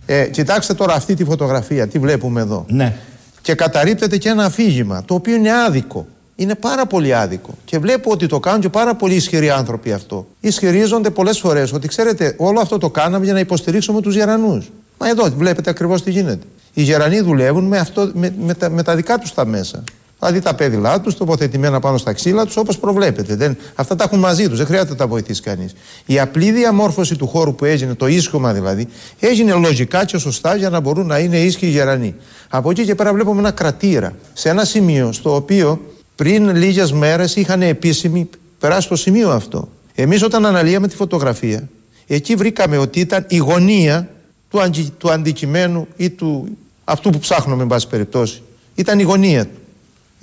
Ε, κοιτάξτε τώρα αυτή τη φωτογραφία, τι βλέπουμε εδώ. Ναι. Και καταρρύπτεται και ένα αφήγημα, το οποίο είναι άδικο. Είναι πάρα πολύ άδικο. Και βλέπω ότι το κάνουν και πάρα πολύ ισχυροί άνθρωποι αυτό. Ισχυρίζονται πολλές φορές ότι ξέρετε, όλο αυτό το κάναμε για να υποστηρίξουμε τους γερανούς. Μα εδώ βλέπετε ακριβώς τι γίνεται. Οι γερανοί δουλεύουν με, αυτό, με, με, τα, με τα δικά τους τα μέσα. Δηλαδή τα πέδιλά τους τοποθετημένα πάνω στα ξύλα τους όπως προβλέπετε. Δεν, αυτά τα έχουν μαζί τους, δεν χρειάζεται να τα βοηθήσει κανείς. Η απλή διαμόρφωση του χώρου που έγινε, το ίσχυμα δηλαδή, έγινε λογικά και σωστά για να μπορούν να είναι ίσχυοι οι γερανοί. Από εκεί και πέρα βλέπουμε ένα κρατήρα σε ένα σημείο στο οποίο πριν λίγες μέρες είχαν επίσημοι περάσει το σημείο αυτό. Εμείς όταν αναλύαμε τη φωτογραφία, εκεί βρήκαμε ότι ήταν η γωνία του, αντι- του αντικειμένου ή του αυτού που ψάχνουμε, εν πάση περιπτώσει. Ήταν η γωνία του.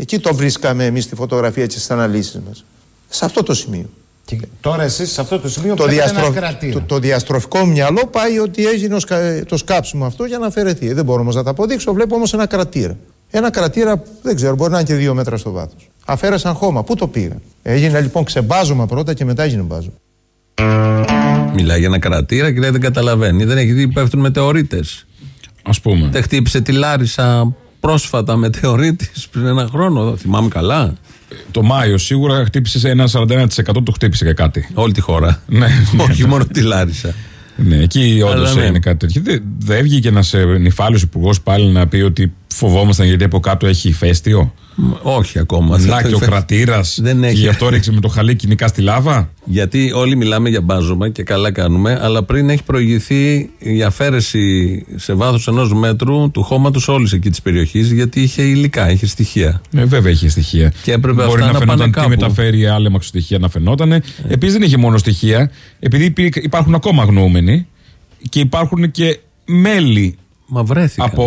Εκεί το βρίσκαμε εμείς τη φωτογραφία και στις αναλύσεις μας. Σε αυτό το σημείο. Και τώρα εσείς σε αυτό το σημείο Το, βλέπετε ένα διαστρο... κρατήρα. το, το διαστροφικό μου μυαλό πάει ότι έγινε ο σκα- το σκάψιμο αυτό για να αφαιρεθεί. Δεν μπορώ όμως να τα αποδείξω. Βλέπω όμως ένα κρατήρα. Ένα κρατήρα, δεν ξέρω, μπορεί να είναι και δύο μέτρα στο βάθος. Αφαίρεσαν χώμα. Πού το πήγαν. Έγινε λοιπόν ξεμπάζωμα πρώτα και μετά έγινε μπάζωμα. Μιλάει για ένα κρατήρα και λέει δεν καταλαβαίνει. Δεν έχει δει πέφτουν μετεωρίτε. Α πούμε. Δεν χτύπησε τη Λάρισα πρόσφατα μετεωρίτης πριν ένα χρόνο. Θυμάμαι καλά. Το Μάιο σίγουρα χτύπησε σε ένα 41% το χτύπησε και κάτι. Όλη τη χώρα. <laughs> <laughs> Ναι, Όχι μόνο τη Λάρισα. Ναι, εκεί όντως Αλλά ναι. είναι κάτι τέτοιο. Δεν δε έβγηκε ένας νυφάλιος υπουργός πάλι να πει ότι φοβόμασταν γιατί από κάτω έχει ηφαίστειο; Μ, Όχι ακόμα. Να και ο κρατήρας. Δεν έχει. Και γι' αυτό ρίξε με το χαλί νικά στη λάβα; Γιατί όλοι μιλάμε για μπάζωμα και καλά κάνουμε, αλλά πριν έχει προηγηθεί η αφαίρεση σε βάθος ενός μέτρου του χώματος όλης εκεί της περιοχής, γιατί είχε υλικά, είχε στοιχεία. Ε, βέβαια είχε στοιχεία. Και έπρεπε Μπορεί αυτά να, να πάνε φαινόταν τι κάπου. μεταφέρει άλλη στοιχεία να φαινότανε. Επίσης δεν είχε μόνο στοιχεία, επειδή υπήρ- υπάρχουν ακόμα αγνοούμενοι και υπάρχουν και μέλη Μα βρέθηκαν. από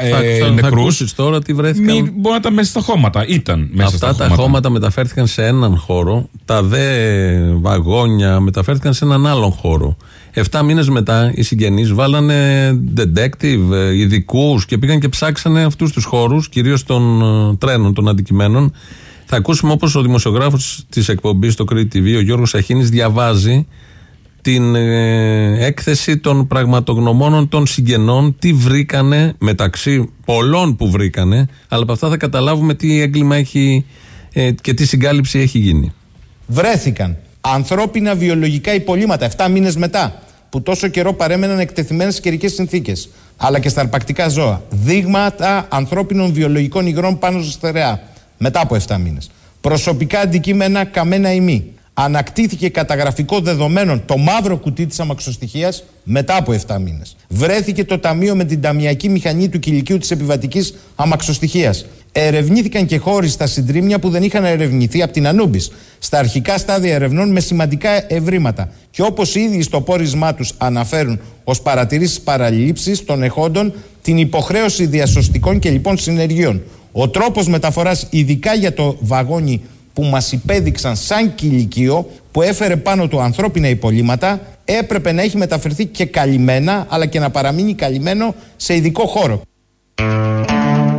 ε, θα, θα, θα νεκρούς. ακούσεις τώρα τι βρέθηκαν. Μη, μπορεί να ήταν μέσα στα χώματα. Ήταν μέσα Αυτά στα τα χώματα. χώματα μεταφέρθηκαν σε έναν χώρο, τα δε βαγόνια μεταφέρθηκαν σε έναν άλλον χώρο. Εφτά μήνες μετά οι συγγενείς βάλανε detective, ε, ειδικούς και πήγαν και ψάξανε αυτούς τους χώρους, κυρίως των ε, τρένων, των αντικειμένων. Θα ακούσουμε όπως ο δημοσιογράφος της εκπομπής στο Crete TV, ο Γιώργος Σαχίνης, διαβάζει την ε, έκθεση των πραγματογνωμόνων των συγγενών, τι βρήκανε μεταξύ πολλών που βρήκανε, αλλά από αυτά θα καταλάβουμε τι έγκλημα έχει ε, και τι συγκάλυψη έχει γίνει. Βρέθηκαν ανθρώπινα βιολογικά υπολείμματα 7 μήνες μετά, που τόσο καιρό παρέμεναν εκτεθειμένες σε καιρικές συνθήκες, αλλά και στα αρπακτικά ζώα. Δείγματα ανθρώπινων βιολογικών υγρών πάνω στη στερεά, μετά από 7 μήνες. Προσωπικά αντικείμενα καμένα ημί. Ανακτήθηκε καταγραφικό δεδομένων το μαύρο κουτί της αμαξοστοιχίας μετά από 7 μήνες. Βρέθηκε το ταμείο με την ταμιακή μηχανή του κηλικίου της επιβατικής αμαξοστοιχίας. Ερευνήθηκαν και χώροι στα συντρίμια που δεν είχαν ερευνηθεί από την Ανούμπης στα αρχικά στάδια ερευνών με σημαντικά ευρήματα. Και όπως ήδη στο πόρισμά τους αναφέρουν ως παρατηρήσεις παραλήψεις των εχόντων την υποχρέωση διασωστικών και λοιπόν συνεργείων. Ο τρόπος μεταφοράς, ειδικά για το βαγόνι που μας υπέδειξαν σαν κηλικείο, που έφερε πάνω του ανθρώπινα υπολείμματα, έπρεπε να έχει μεταφερθεί και καλυμμένα, αλλά και να παραμείνει καλυμμένο σε ειδικό χώρο.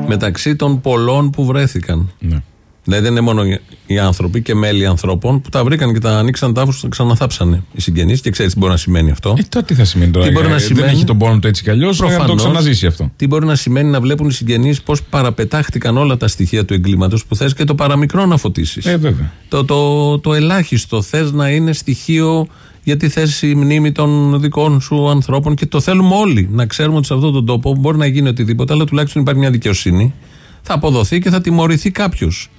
Μεταξύ των πολλών που βρέθηκαν. Ναι. Δηλαδή δεν είναι μόνο οι άνθρωποι και μέλη ανθρώπων που τα βρήκαν και τα ανοίξαν τάφου και ξαναθάψανε οι συγγενείς και ξέρεις τι μπορεί να σημαίνει αυτό. Ε, τότε τι θα σημαίνει τώρα; Τι μπορεί ε, να δεν σημαίνει; έχει τον πόνο του έτσι κι αλλιώς. Να το Προφανώς. ξαναζήσει αυτό. Τι μπορεί να σημαίνει να βλέπουν οι συγγενείς πώς παραπετάχτηκαν όλα τα στοιχεία του εγκλήματος που θες και το παραμικρό να φωτίσεις. Ε, βέβαια. Το, το, το ελάχιστο θες να είναι στοιχείο για τη θέση η μνήμη των δικών σου ανθρώπων και το θέλουμε όλοι να ξέρουμε ότι σε αυτόν τον τόπο μπορεί να γίνει οτιδήποτε, αλλά τουλάχιστον υπάρχει μια δικαιοσύνη. Θα αποδοθεί και θα τιμωρηθεί κάποιος.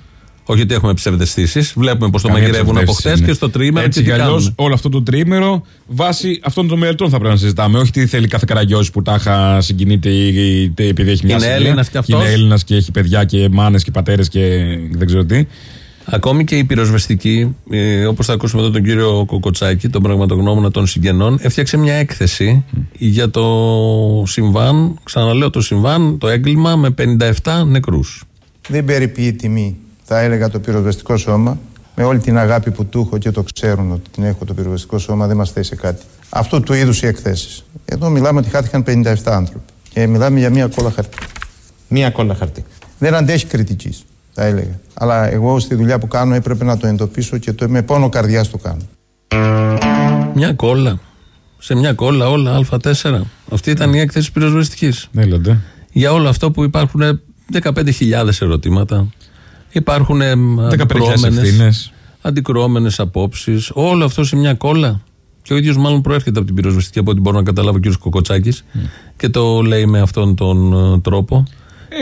Όχι ότι έχουμε ψευδεστήσεις. Βλέπουμε πώ το Καμία μαγειρεύουν από ψευδέστηση χτε είναι. και στο τρίμερο Έτσι και κι τι αλλιώς κάνουν. όλο αυτό το τρίμερο βάσει αυτών των μελετών θα πρέπει να συζητάμε. Όχι τι θέλει κάθε καραγκιόζη που τάχα συγκινείται ή- ή- ή- επειδή έχει μια Είναι σημαία. Έλληνας κι αυτός. Είναι Έλληνας και έχει παιδιά και μάνες και πατέρες και δεν ξέρω τι. Ακόμη και η πυροσβεστική, ε, όπως θα ακούσουμε εδώ τον κύριο Κοκοτσάκη, τον πραγματογνώμονα των συγγενών, έφτιαξε μια έκθεση για το συμβάν, ξαναλέω το συμβάν, το έγκλημα με 57 νεκρούς. Δεν περιποιεί τιμή, θα έλεγα, το πυροσβεστικό σώμα. Με όλη την αγάπη που του έχω και το ξέρουν ότι την έχω το πυροσβεστικό σώμα, δεν μας θέσει σε κάτι. Αυτού του είδους οι εκθέσεις. Εδώ μιλάμε ότι χάθηκαν 57 άνθρωποι. Και μιλάμε για μία κόλλα χαρτί. Μία κόλλα χαρτί. Δεν αντέχει κριτικής, θα έλεγα. Αλλά εγώ στη δουλειά που κάνω έπρεπε να το εντοπίσω και το με πόνο καρδιάς το κάνω. Μια κόλλα. Σε μια κόλλα όλα Α4. Αυτή ήταν η έκθεση πυροσβεστικής. Δεν λέτε. Για όλο αυτό που υπάρχουν 15.000 ερωτήματα. Υπάρχουν 15.000 ευθύνες. αντικρουόμενες απόψεις. Όλο αυτό σε μια κόλλα. Και ο ίδιος μάλλον προέρχεται από την πυροσβεστική, από ό,τι μπορώ να καταλάβω ο κ. Κοκοτσάκης. Και το λέει με αυτόν τον ε, τρόπο.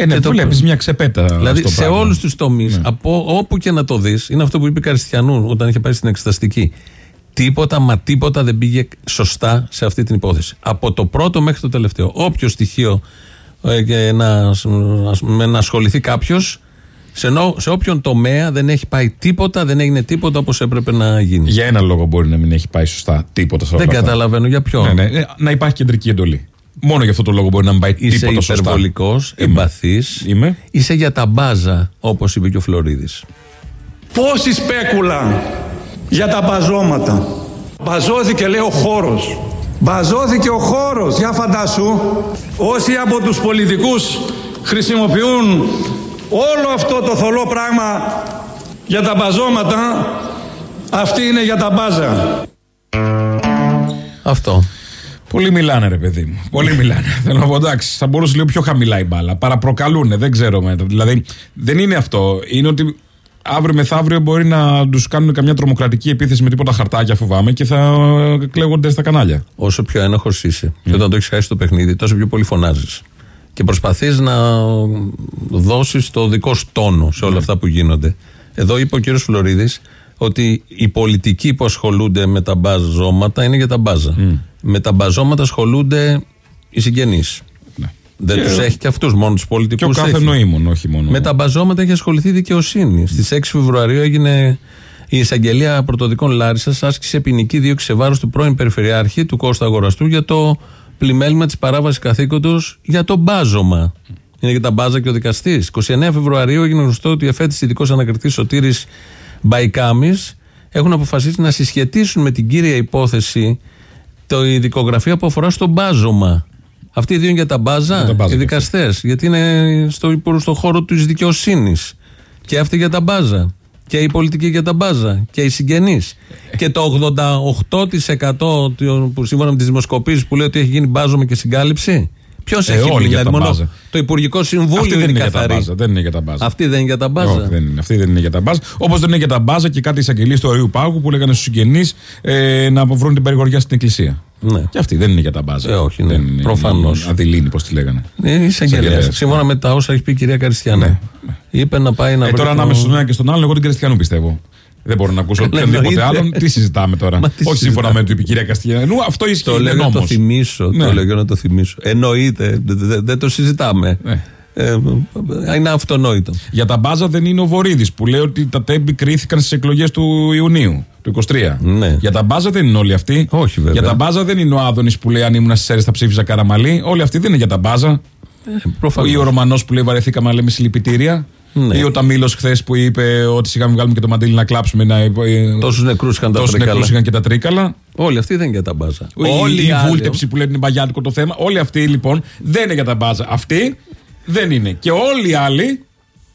Ε, ναι, Και το- βλέπεις μια ξεπέτα. Δηλαδή στο σε πράγμα. Ναι. όλους τους τομείς, από όπου και να το δεις, είναι αυτό που είπε η Καριστιανού όταν είχε πάει στην εξεταστική. Τίποτα, μα τίποτα δεν πήγε σωστά σε αυτή την υπόθεση. Από το πρώτο μέχρι το τελευταίο. Όποιο στοιχείο ε, και να, ας- με να ασχοληθεί κάποιος, σε, νο- σε όποιον τομέα δεν έχει πάει τίποτα, δεν έγινε τίποτα όπως έπρεπε να γίνει. Για ένα λόγο μπορεί να μην έχει πάει σωστά τίποτα σε όλα δεν αυτά. καταλαβαίνω για ποιον; Ναι, ναι, ε, να υπάρχει κεντρική εντολή. Μόνο για αυτό το λόγο μπορεί να μην πάει Είσαι τίποτα σωστά. υπερβολικός, Είμαι. εμπαθής. Είμαι. Είσαι για τα μπάζα, όπως είπε και ο Φλωρίδης. Πόση σπέκουλα για τα μπαζώματα. Μπαζώθηκε λέει ο χώρος. Μπαζώθηκε ο χώρος. Για φαντάσου όσοι από τους πολιτικούς χρησιμοποιούν όλο αυτό το θολό πράγμα για τα μπαζώματα αυτή είναι για τα μπάζα. Αυτό. Πολλοί μιλάνε, ρε παιδί μου. Πολλοί μιλάνε. Θέλω να πω εντάξει, θα μπορούσε λίγο πιο χαμηλά η μπάλα. Παραπροκαλούν, δεν ξέρω. μετά. Δηλαδή, δεν είναι αυτό. Είναι ότι αύριο μεθαύριο μπορεί να τους κάνουν καμιά τρομοκρατική επίθεση με τίποτα χαρτάκια, φοβάμαι, και θα ε, κλαίγονται στα κανάλια. όσο πιο ένοχος είσαι και όταν το έχεις χάσει το παιχνίδι, τόσο πιο πολύ φωνάζεις. Και προσπαθείς να δώσεις το δικό σου τόνο σε όλα αυτά που γίνονται. Εδώ είπε ο κύριος Φλωρίδης ότι οι πολιτικοί που ασχολούνται με τα μπαζώματα είναι για τα μπάζα. Με τα μπαζώματα ασχολούνται οι συγγενείς. Δεν Και- τους έχει και αυτούς, μόνο τους Και πολιτικού. ο κάθε νοήμων, όχι μόνο. Με τα μπαζώματα έχει ασχοληθεί η δικαιοσύνη. Στις 6 Φεβρουαρίου έγινε η εισαγγελία πρωτοδικών Λάρισας, άσκησε ποινική δίωξη σε βάρος του πρώην Περιφερειάρχη του Κώστα Αγοραστού για το πλημέλημα της παράβασης καθήκοντος για το μπάζωμα. Είναι για τα μπάζα και ο δικαστής. 29 Φεβρουαρίου έγινε γνωστό ότι οι εφέτη ειδικός ανακριτής Σωτήρης Μπαϊκάμι έχουν αποφασίσει να συσχετίσουν με την κύρια υπόθεση το η δικογραφία που αφορά στο μπάζωμα. Αυτοί οι δύο είναι για τα μπάζα, Για τα μπάζα οι και δικαστέ. Γιατί είναι στο, υπο- στο χώρο της δικαιοσύνης. Και αυτοί για τα μπάζα. Και οι πολιτικοί για τα μπάζα. Και οι συγγενείς. και το 88% του- που σύμφωνα με τις δημοσκοπήσεις που λέει ότι έχει γίνει μπάζωμα και συγκάλυψη. Ποιος Ε, έχει όλοι γίνει, για δηλαδή τα μόνο μπάζα. το Υπουργικό Συμβούλιο Αυτή δεν είναι για τα καθαρή. μπάζα. Δεν είναι για τα μπάζα. Αυτή δεν είναι για τα μπάζα. Όχι, δεν είναι. Αυτή δεν είναι για τα μπάζα. Όπως δεν είναι για τα μπάζα και κάτι εισαγγελίες του Ορείου Πάγου που λέγανε στους συγγενείς ε, να αποβρούν την περιγοριά στην εκκλησία. Ναι. Και αυτή δεν είναι για τα μπάζα. Ε, όχι, ναι. Δεν είναι- Προφανώς. είναι Αδειλίνη, πώς τη λέγανε. Είναι εισαγγελέα. Εισαγγελέας. Σύμφωνα με τα όσα έχει πει η κυρία Καριστιανού. Ναι. Είπε να πάει να Ε, βρει τώρα το- ανάμεσα στον ένα και στον άλλον, εγώ την Κριστιανού πιστεύω. Δεν μπορώ να ακούσω Καλά, οποιονδήποτε εννοείται. άλλον. Τι συζητάμε τώρα; Μα τι Όχι σύμφωνα συζητάμε. με το είπε η κυρία Καστιανού. Αυτό ισχύει. Το είναι λέω για να το νόμος. θυμίσω. Ναι. Το λέω για να το θυμίσω. Εννοείται. δε- δε- Δεν το συζητάμε. Ναι. Ε, είναι αυτονόητο. Για τα μπάζα δεν είναι ο Βορύδη που λέει ότι τα τέμπη κρίθηκαν στι εκλογέ του Ιουνίου του 23. Ναι. Για τα μπάζα δεν είναι όλοι αυτοί. Όχι, βέβαια. Για τα μπάζα δεν είναι ο Άδωνη που λέει αν ήμουν στι αίρε θα ψήφιζα καραμαλή. Όλοι αυτοί δεν είναι για τα μπάζα. προφανώς. Ή ο Ρωμανό που λέει βαρεθήκαμε να λέμε συλληπιτήρια. Ναι. Ή ο Ταμίλο χθε που είπε ότι σιγά μην βγάλουμε και το μαντίλι να κλάψουμε. Να... Τόσου νεκρού είχαν τα Τόσους τρίκαλα. νεκρούς είχαν και τα τρίκαλα. Όλοι αυτοί δεν είναι για τα μπάζα. Όλοι η, η άλλοι- βούλτεψη που λένε είναι μπαγιάτικο το θέμα. Όλοι αυτοί λοιπόν δεν είναι για τα μπάζα. Αυτοί δεν είναι. Και όλοι οι άλλοι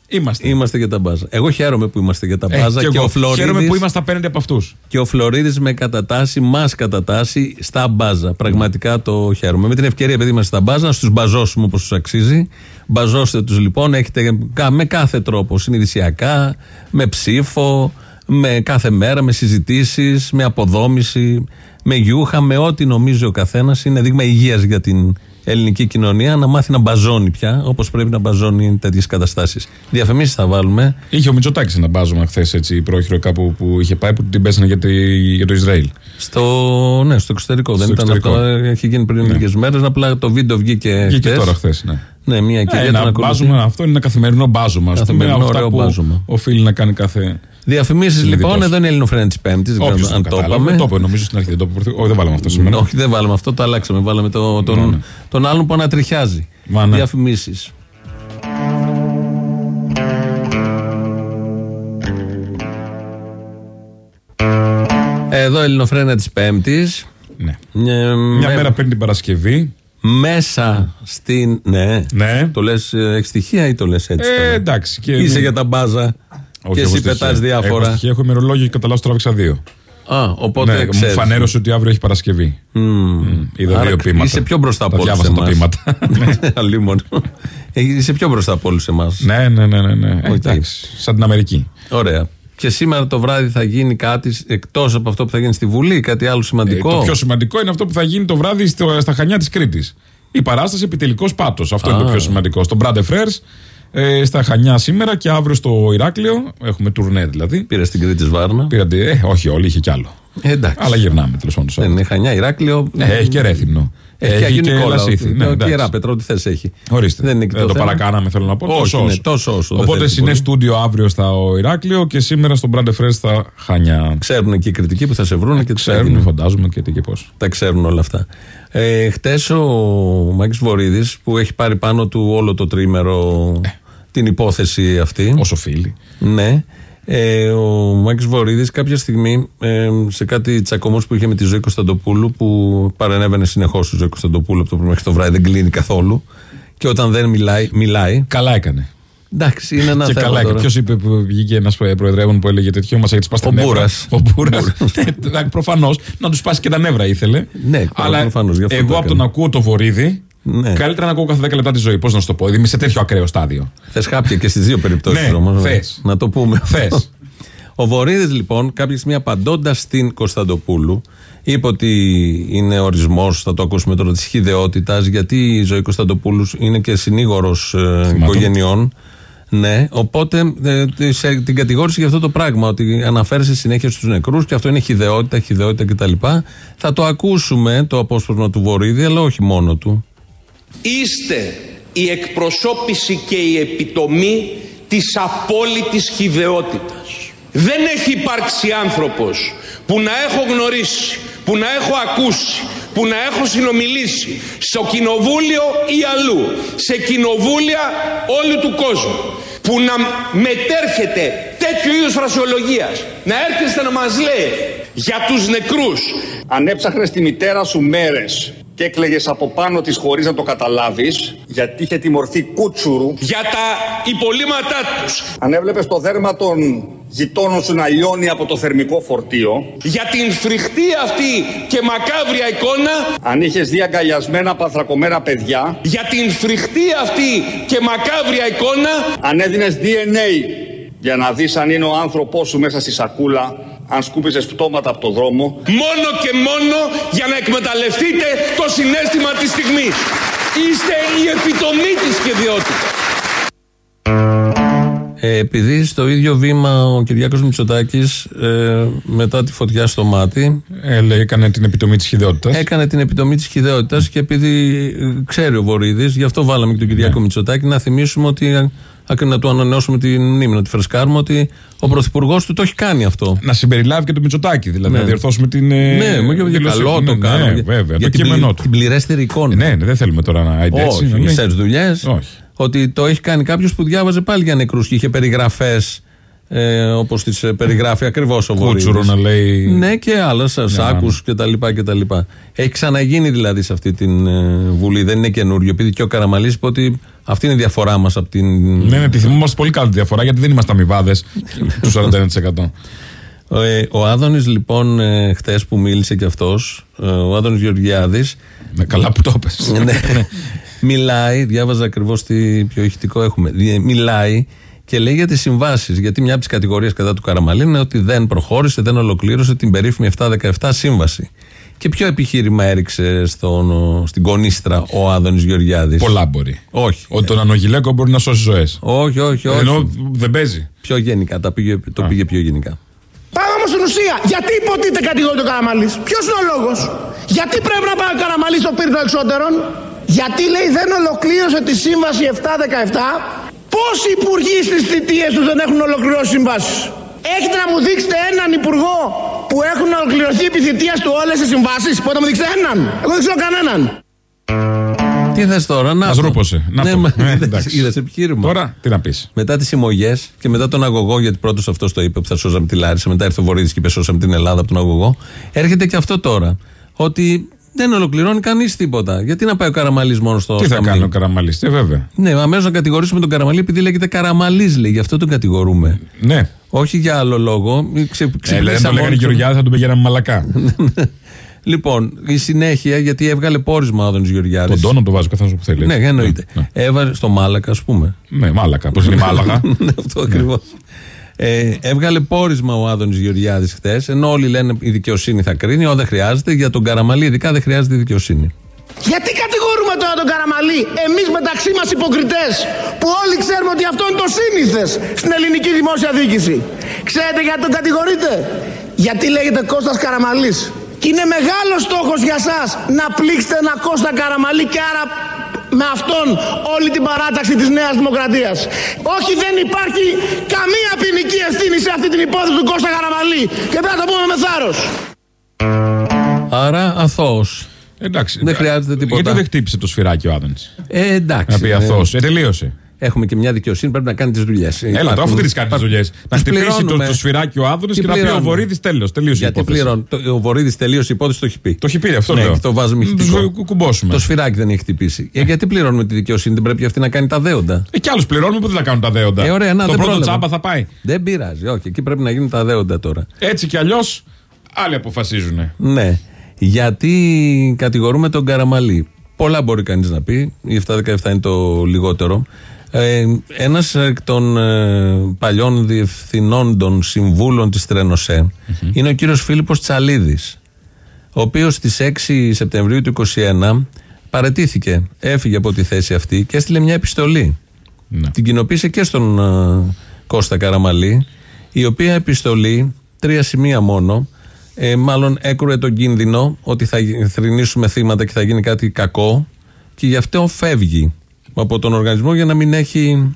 είμαστε. Είμαστε για τα μπάζα. Εγώ χαίρομαι που είμαστε για τα Ε, μπάζα και και, εγώ ο Φλωρίδης, Χαίρομαι που είμαστε απέναντι από αυτούς. και ο Φλωρίδης με κατατάσσει, μας κατατάσσει στα μπάζα. Πραγματικά το χαίρομαι. Με την ευκαιρία, επειδή είμαστε στα μπάζα, να του μπαζώσουμε όπως τους αξίζει. Μπαζώστε τους λοιπόν, έχετε κα- με κάθε τρόπο, συνειδησιακά, με ψήφο, με κάθε μέρα, με συζητήσεις, με αποδόμηση, με γιούχα, με ό,τι νομίζει ο καθένας. Είναι δείγμα υγείας για την ελληνική κοινωνία να μάθει να μπαζώνει πια, όπως πρέπει να μπαζώνει τέτοιες καταστάσεις. Διαφημίσεις θα βάλουμε. Είχε ο Μητσοτάκης ένα μπάζωμα χθες έτσι πρόχειρο κάπου που είχε πάει που την πέσανε για, τη- για το Ισραήλ. Στο, ναι, στο εξωτερικό. δεν Στο ήταν εξωτερικό. αυτό. Έχει γίνει πριν λίγες μέρες. Απλά το βίντεο βγήκε. Βγήκε χτες. τώρα χθες. Ναι. Ναι, μια κυρία Ε, τον ένα ακολουθεί. μπάζωμα, αυτό είναι ένα καθημερινό μπάζωμα. ας πούμε, Καθημερινό, αυτά ωραίο που μπάζωμα. Οφείλει να κάνει κάθε. Διαφημίσεις Συνειδητός. λοιπόν. Εδώ είναι η Ελληνοφρένα της Πέμπτης. Δεν Όποιος ξέρω αν το το κατάλαβε. είπαμε. Το είπε, νομίζω στην αρχή δεν το είπε. Όχι, δεν βάλαμε αυτό σήμερα. Όχι, δεν βάλαμε αυτό, το αλλάξαμε. Βάλαμε το, τον, Ναι, ναι. τον άλλον που ανατριχιάζει. Μα, ναι. Διαφημίσεις. Εδώ η Ελληνοφρένα της Πέμπτης. Ναι. Μια μέρα πριν την Παρασκευή. Μέσα στην. Ναι. Ναι. Το λες, έχεις στοιχεία ή το λες έτσι. Ε, τώρα; εντάξει. Και Είσαι μην- για τα μπάζα. Όχι, και έχω εσύ στοιχεία. πετάς Έχω διάφορα. στοιχεία, Έχω ημερολόγιο και κατά λάθο τράβηξα δύο. Α, οπότε ναι, μου ξέρεις. φανέρωσε ότι αύριο έχει Παρασκευή. Μμ, Είδα Άρα δύο πείματα. Είσαι πιο μπροστά από Τα όλους διάβασα τα πείματα. <laughs> Αλλήμον. Ε, Είσαι πιο μπροστά από όλους εμάς. ναι, ναι, ναι, ναι. ναι. Ε, Οκ. εντάξει, σαν την Αμερική. Ωραία. Και σήμερα το βράδυ θα γίνει κάτι εκτός από αυτό που θα γίνει στη Βουλή, κάτι άλλο Ε, σημαντικό. το πιο σημαντικό είναι αυτό που θα γίνει το βράδυ στο- στα Χανιά της Κρήτης. Η παράσταση επιτελικός πάτος. Αυτό είναι το πιο σημαντικό. Στο Μπράντε Frères, ε, στα Χανιά σήμερα και αύριο στο Ηράκλειο. Έχουμε τουρνέ δηλαδή. Πήρε στην Κρήτη Σβάρνα. Πήρατε, ε, όχι όλοι, είχε κι άλλο. Ε, εντάξει. Αλλά γυρνάμε τέλος πάντων. Δεν είναι Χανιά, Ηράκλειο. Ε, έχει και Ρέθυμνο. Έχει και Αγίου Νικόλαου. Λασίθι. Ναι, Ναι, εντάξει. Ιερά Πετρό, τι θες έχει. Ορίστε. Δεν είναι και Δεν το το θέμα. παρακάναμε, θέλω να πω. Όχι, τόσο ναι, όσο. τόσο όσο, δεν Οπότε θέλει συνέ πολύ. στούντιο αύριο στα Ηράκλειο και σήμερα στο Μπράντε Frères στα Χανιά. Ξέρουν εκεί οι κριτικοί που θα σε βρουν και τι θα Ξέρουν, γίνει. φαντάζομαι και τι και πώς. Τα ξέρουν όλα αυτά. Ε, Χτες ο Μάκης Βορύδης που έχει πάρει πάνω του όλο το τρίμερο την υπόθεση αυτή. Όσο φίλοι. Ναι. Ε, ο Μάκης Βορύδης κάποια στιγμή ε, σε κάτι τσακωμός που είχε με τη ζωή Κωνσταντοπούλου που παρενέβαινε συνεχώς η ζωή Κωνσταντοπούλου από το πρωί μέχρι το βράδυ, δεν κλείνει καθόλου. Και όταν δεν μιλάει, μιλάει. Καλά έκανε. Εντάξει, είναι ένα και θέμα καλά τώρα. έκανε. Ποιος είπε που βγήκε ένας προεδρεύων που έλεγε τέτοιο, μας έχει σπάσει τα Ο νεύρα; Μπούρας. Ο Μπούρας. Προφανώς να τους σπάσει και τα νεύρα ήθελε. Ναι, Αλλά προφανώς, γι' αυτό το εγώ από έκανε. τον ακούω το βορίδι. Ναι. Καλύτερα να ακούω κάθε 10 λεπτά τη ζωή. Πώς να σου το πω. Δηλαδή είμαι σε τέτοιο ακραίο στάδιο. Θες χάπια και στις δύο περιπτώσεις Ναι, όμως. θες. Να το πούμε. Θες. αυτό. Ο Βορύδης λοιπόν, κάποια στιγμή απαντώντας στην Κωνσταντοπούλου, είπε ότι είναι ορισμός, θα το ακούσουμε τώρα, της χιδεότητας, γιατί η ζωή Κωνσταντοπούλους είναι και συνήγορος οικογενειών. Ναι, οπότε ε, της- ε, την κατηγόρησε για αυτό το πράγμα, ότι αναφέρεσαι συνέχεια στους νεκρούς και αυτό είναι χιδεότητα, χιδεότητα κτλ. Θα το ακούσουμε το απόσπασμα του Βορύδη, αλλά όχι μόνο του. Είστε η εκπροσώπηση και η επιτομή της απόλυτης χιδεότητας. Δεν έχει υπάρξει άνθρωπος που να έχω γνωρίσει, που να έχω ακούσει, που να έχω συνομιλήσει στο κοινοβούλιο ή αλλού, σε κοινοβούλια όλου του κόσμου, που να μετέρχεται τέτοιου είδους φρασιολογίας, να έρχεστε να μας λέει για τους νεκρούς, Αν έψαχνες τη μητέρα σου μέρες και έκλαιγες από πάνω της χωρίς να το καταλάβεις, γιατί είχε τη μορφή κούτσουρου, για τα υπολείμματά τους, αν έβλεπες το δέρμα των γειτόνων σου να λιώνει από το θερμικό φορτίο, για την φρικτή αυτή και μακάβρια εικόνα, αν είχες δει αγκαλιασμένα πανθρακωμένα παιδιά, για την φρικτή αυτή και μακάβρια εικόνα, αν έδινες DNA για να δεις αν είναι ο άνθρωπός σου μέσα στη σακούλα, αν σκούπιζες πτώματα από το δρόμο, μόνο και μόνο για να εκμεταλλευτείτε το συνέστημα της στιγμής. Είστε η επιτομή της σχεδιότητας. Ε, επειδή στο ίδιο βήμα ο Κυριάκος Μητσοτάκης ε, μετά τη φωτιά στο μάτι Ε, λέει, έκανε την επιτομή της χιδεότητα. έκανε την επιτομή της χιδεότητας και επειδή ε, ξέρει ο Βορύδης γι' αυτό βάλαμε και τον Κυριάκο Μητσοτάκη να θυμίσουμε ότι ε, άκρη να του ανανεώσουμε την μνήμη, να τη φρεσκάρουμε ότι ο Πρωθυπουργός του το έχει κάνει αυτό. Να συμπεριλάβει και το Μητσοτάκι, δηλαδή Ναι. να διορθώσουμε την. ε, ναι, μα και για δήλωση. καλό το Ναι, κάνω. Ναι, για- βέβαια, για το την, κείμενό πλη- του. την πληρέστερη εικόνα. Ναι, ναι, δεν θέλουμε τώρα να έτσι. Όχι, να λέει. μισέ δουλειές. Όχι. Ότι το έχει κάνει κάποιος που διάβαζε πάλι για νεκρούς και είχε περιγραφές ε, όπως τις περιγράφει ακριβώς ο Βορύδης. Κούτσουρο να λέει. Ναι, και άλλα, σάκου κτλ. Έχει ξαναγίνει δηλαδή σε αυτή την ε, Βουλή, δεν είναι καινούριο. Επειδή και ο Καραμαλής είπε ότι αυτή είναι η διαφορά μας από την. Ναι, ναι, τη θυμόμαστε πολύ καλά τη διαφορά γιατί δεν είμαστε αμοιβάδες <laughs> του 41%. Ο, ε, ο Άδωνης λοιπόν, ε, χτε που μίλησε κι αυτός, ε, ο Άδωνης Γεωργιάδη. Ναι, καλά που το έπες. <laughs> ναι, μιλάει, διάβαζα ακριβώς τι πιο ηχητικό έχουμε. Δι- Μιλάει και λέει για τις συμβάσεις. Γιατί μια από τις κατηγορίες κατά του Καραμαλή είναι ότι δεν προχώρησε, δεν ολοκλήρωσε την περίφημη 717 σύμβαση. Και ποιο επιχείρημα έριξε στον, στην κονίστρα ο Άδωνης Γεωργιάδης; Πολλά μπορεί. Όχι. Ότι τον ανογιλέκο μπορεί να σώσει ζωές. Όχι, όχι, όχι. Ενώ δεν παίζει. Πιο γενικά, τα πήγε, το πήγε πιο γενικά. Πάμε όμως στην ουσία. Γιατί υποτίθεται κατηγορείται ο Καραμαλής; Ποιος είναι ο λόγος; Γιατί πρέπει να πάει ο Καραμαλής στο πύρινο εξώτερων. Γιατί λέει δεν ολοκλήρωσε τη σύμβαση 717. Πόσοι υπουργοί στις θητείες τους δεν έχουν ολοκληρώσει συμβάσεις; Έχετε να μου δείξετε έναν υπουργό που έχουν ολοκληρωθεί επί θητείας του όλες τις συμβάσεις; Μπορείτε να μου δείξετε έναν; Εγώ δεν ξέρω κανέναν. Τι θες τώρα, να. Μας το. ρούποσε. Να ναι, το. μα, Ε, είδες- εντάξει. είδες επιχείρημα. Τώρα τι να πεις. Μετά τις συμμογέ και μετά τον αγωγό, γιατί πρώτος αυτός το είπε που θα σώζαμε τη Λάρισα, μετά ήρθε ο Βορύδης και είπε σώσαμε την Ελλάδα από τον αγωγό. Έρχεται και αυτό τώρα. Ότι δεν ολοκληρώνει κανείς τίποτα. Γιατί να πάει ο Καραμαλής μόνος στο Τι θα σκαμνί; κάνει ο Καραμαλής, ε, βέβαια. Ναι, αμέσως να κατηγορήσουμε τον Καραμαλή επειδή λέγεται Καραμαλής, λέει. Γι' αυτό τον κατηγορούμε. Ναι. Όχι για άλλο λόγο. Ξε, Ε, λέει, αν ξυπνήσαμε το λέγανε όλοι- Γεωργιάδη θα τον πηγαίναμε μαλακά. <laughs> Λοιπόν, η συνέχεια, γιατί έβγαλε πόρισμα ο Άδωνης Γεωργιάδης. Τον τόνο το βάζω καθένα που θέλει. Ναι, έτσι. εννοείται. Ναι, Έβαλε στο Μάλακα, ας πούμε. Ναι, μάλακα. Πώς είναι η μάλακα. ναι, <laughs> αυτό ακριβώς. Ε, έβγαλε πόρισμα ο Άδωνης Γεωργιάδης χθες, ενώ όλοι λένε η δικαιοσύνη θα κρίνει, ό, δεν χρειάζεται. Για τον Καραμαλή, ειδικά δεν χρειάζεται η δικαιοσύνη. Γιατί κατηγορούμε τώρα τον Καραμαλή, εμείς μεταξύ μας υποκριτές, που όλοι ξέρουμε ότι αυτό είναι το σύνηθες στην ελληνική δημόσια διοίκηση. Ξέρετε γιατί τον κατηγορείτε, Γιατί λέγεται Κώστας Καραμαλής. Και είναι μεγάλος στόχος για σας να πλήξετε ένα Κώστα Καραμαλή και άρα με αυτόν όλη την παράταξη της Νέας Δημοκρατίας. Όχι δεν υπάρχει καμία ποινική ευθύνη σε αυτή την υπόθεση του Κώστα Καραμαλή. Και πρέπει να το πούμε με θάρρος. Άρα αθώος. Εντάξει. Δεν χρειάζεται τίποτα. Γιατί δεν χτύπησε το σφυράκι ο Άδωνης; Ε, εντάξει. Να πει ε, αθώος. Ε, τελείωσε. Έχουμε και μια δικαιοσύνη, πρέπει να κάνει τις δουλειές. Έλα, τώρα αφού δεν τις κάνει τις δουλειές. Να χτυπήσει το, το σφυράκι ο Άδωνης Τι και να πει ο πληρώνουμε. Βορύδης τέλος. Τελείωσε η Γιατί υπόθεση. πληρώνει. Το- Ο Βορύδης τελείωσε η υπόθεση, το έχει πει. Το έχει πει, αυτό ναι, λέω. και το βάζουμε Να τους ηχητικό. κου- κουμπώσουμε. Το σφυράκι δεν έχει χτυπήσει. Ε, γιατί πληρώνουμε τη δικαιοσύνη, δεν πρέπει αυτή να κάνει τα δέοντα; Ε, και άλλους πληρώνουμε που δεν θα κάνουν τα δέοντα; Ε, ωραία, να, το δεν πρώτο πρόλαβα. τσάμπα θα πάει. Δεν πειράζει, όχι. Εκεί πρέπει να γίνουν τα δέοντα τώρα. Έτσι κι αλλιώς άλλοι αποφασίζουν. Ναι. Γιατί κατηγορούμε τον Καραμαλή. Πολλά μπορεί κανείς να πει. Η 717 είναι το λιγότερο. Ε, Ένας εκ των ε, παλιών διευθυνών των συμβούλων της τρενοσε είναι ο κύριος Φίλιππος Τσαλίδης ο οποίος στις 6 Σεπτεμβρίου του 2021 παρετήθηκε, έφυγε από τη θέση αυτή και έστειλε μια επιστολή. Ναι. Την κοινοποίησε και στον ε, Κώστα Καραμαλή, η οποία επιστολή, τρία σημεία μόνο, ε, μάλλον έκρουε τον κίνδυνο ότι θα γι- θρηνήσουμε θύματα και θα γίνει κάτι κακό και γι' αυτό φεύγει από τον οργανισμό για να μην έχει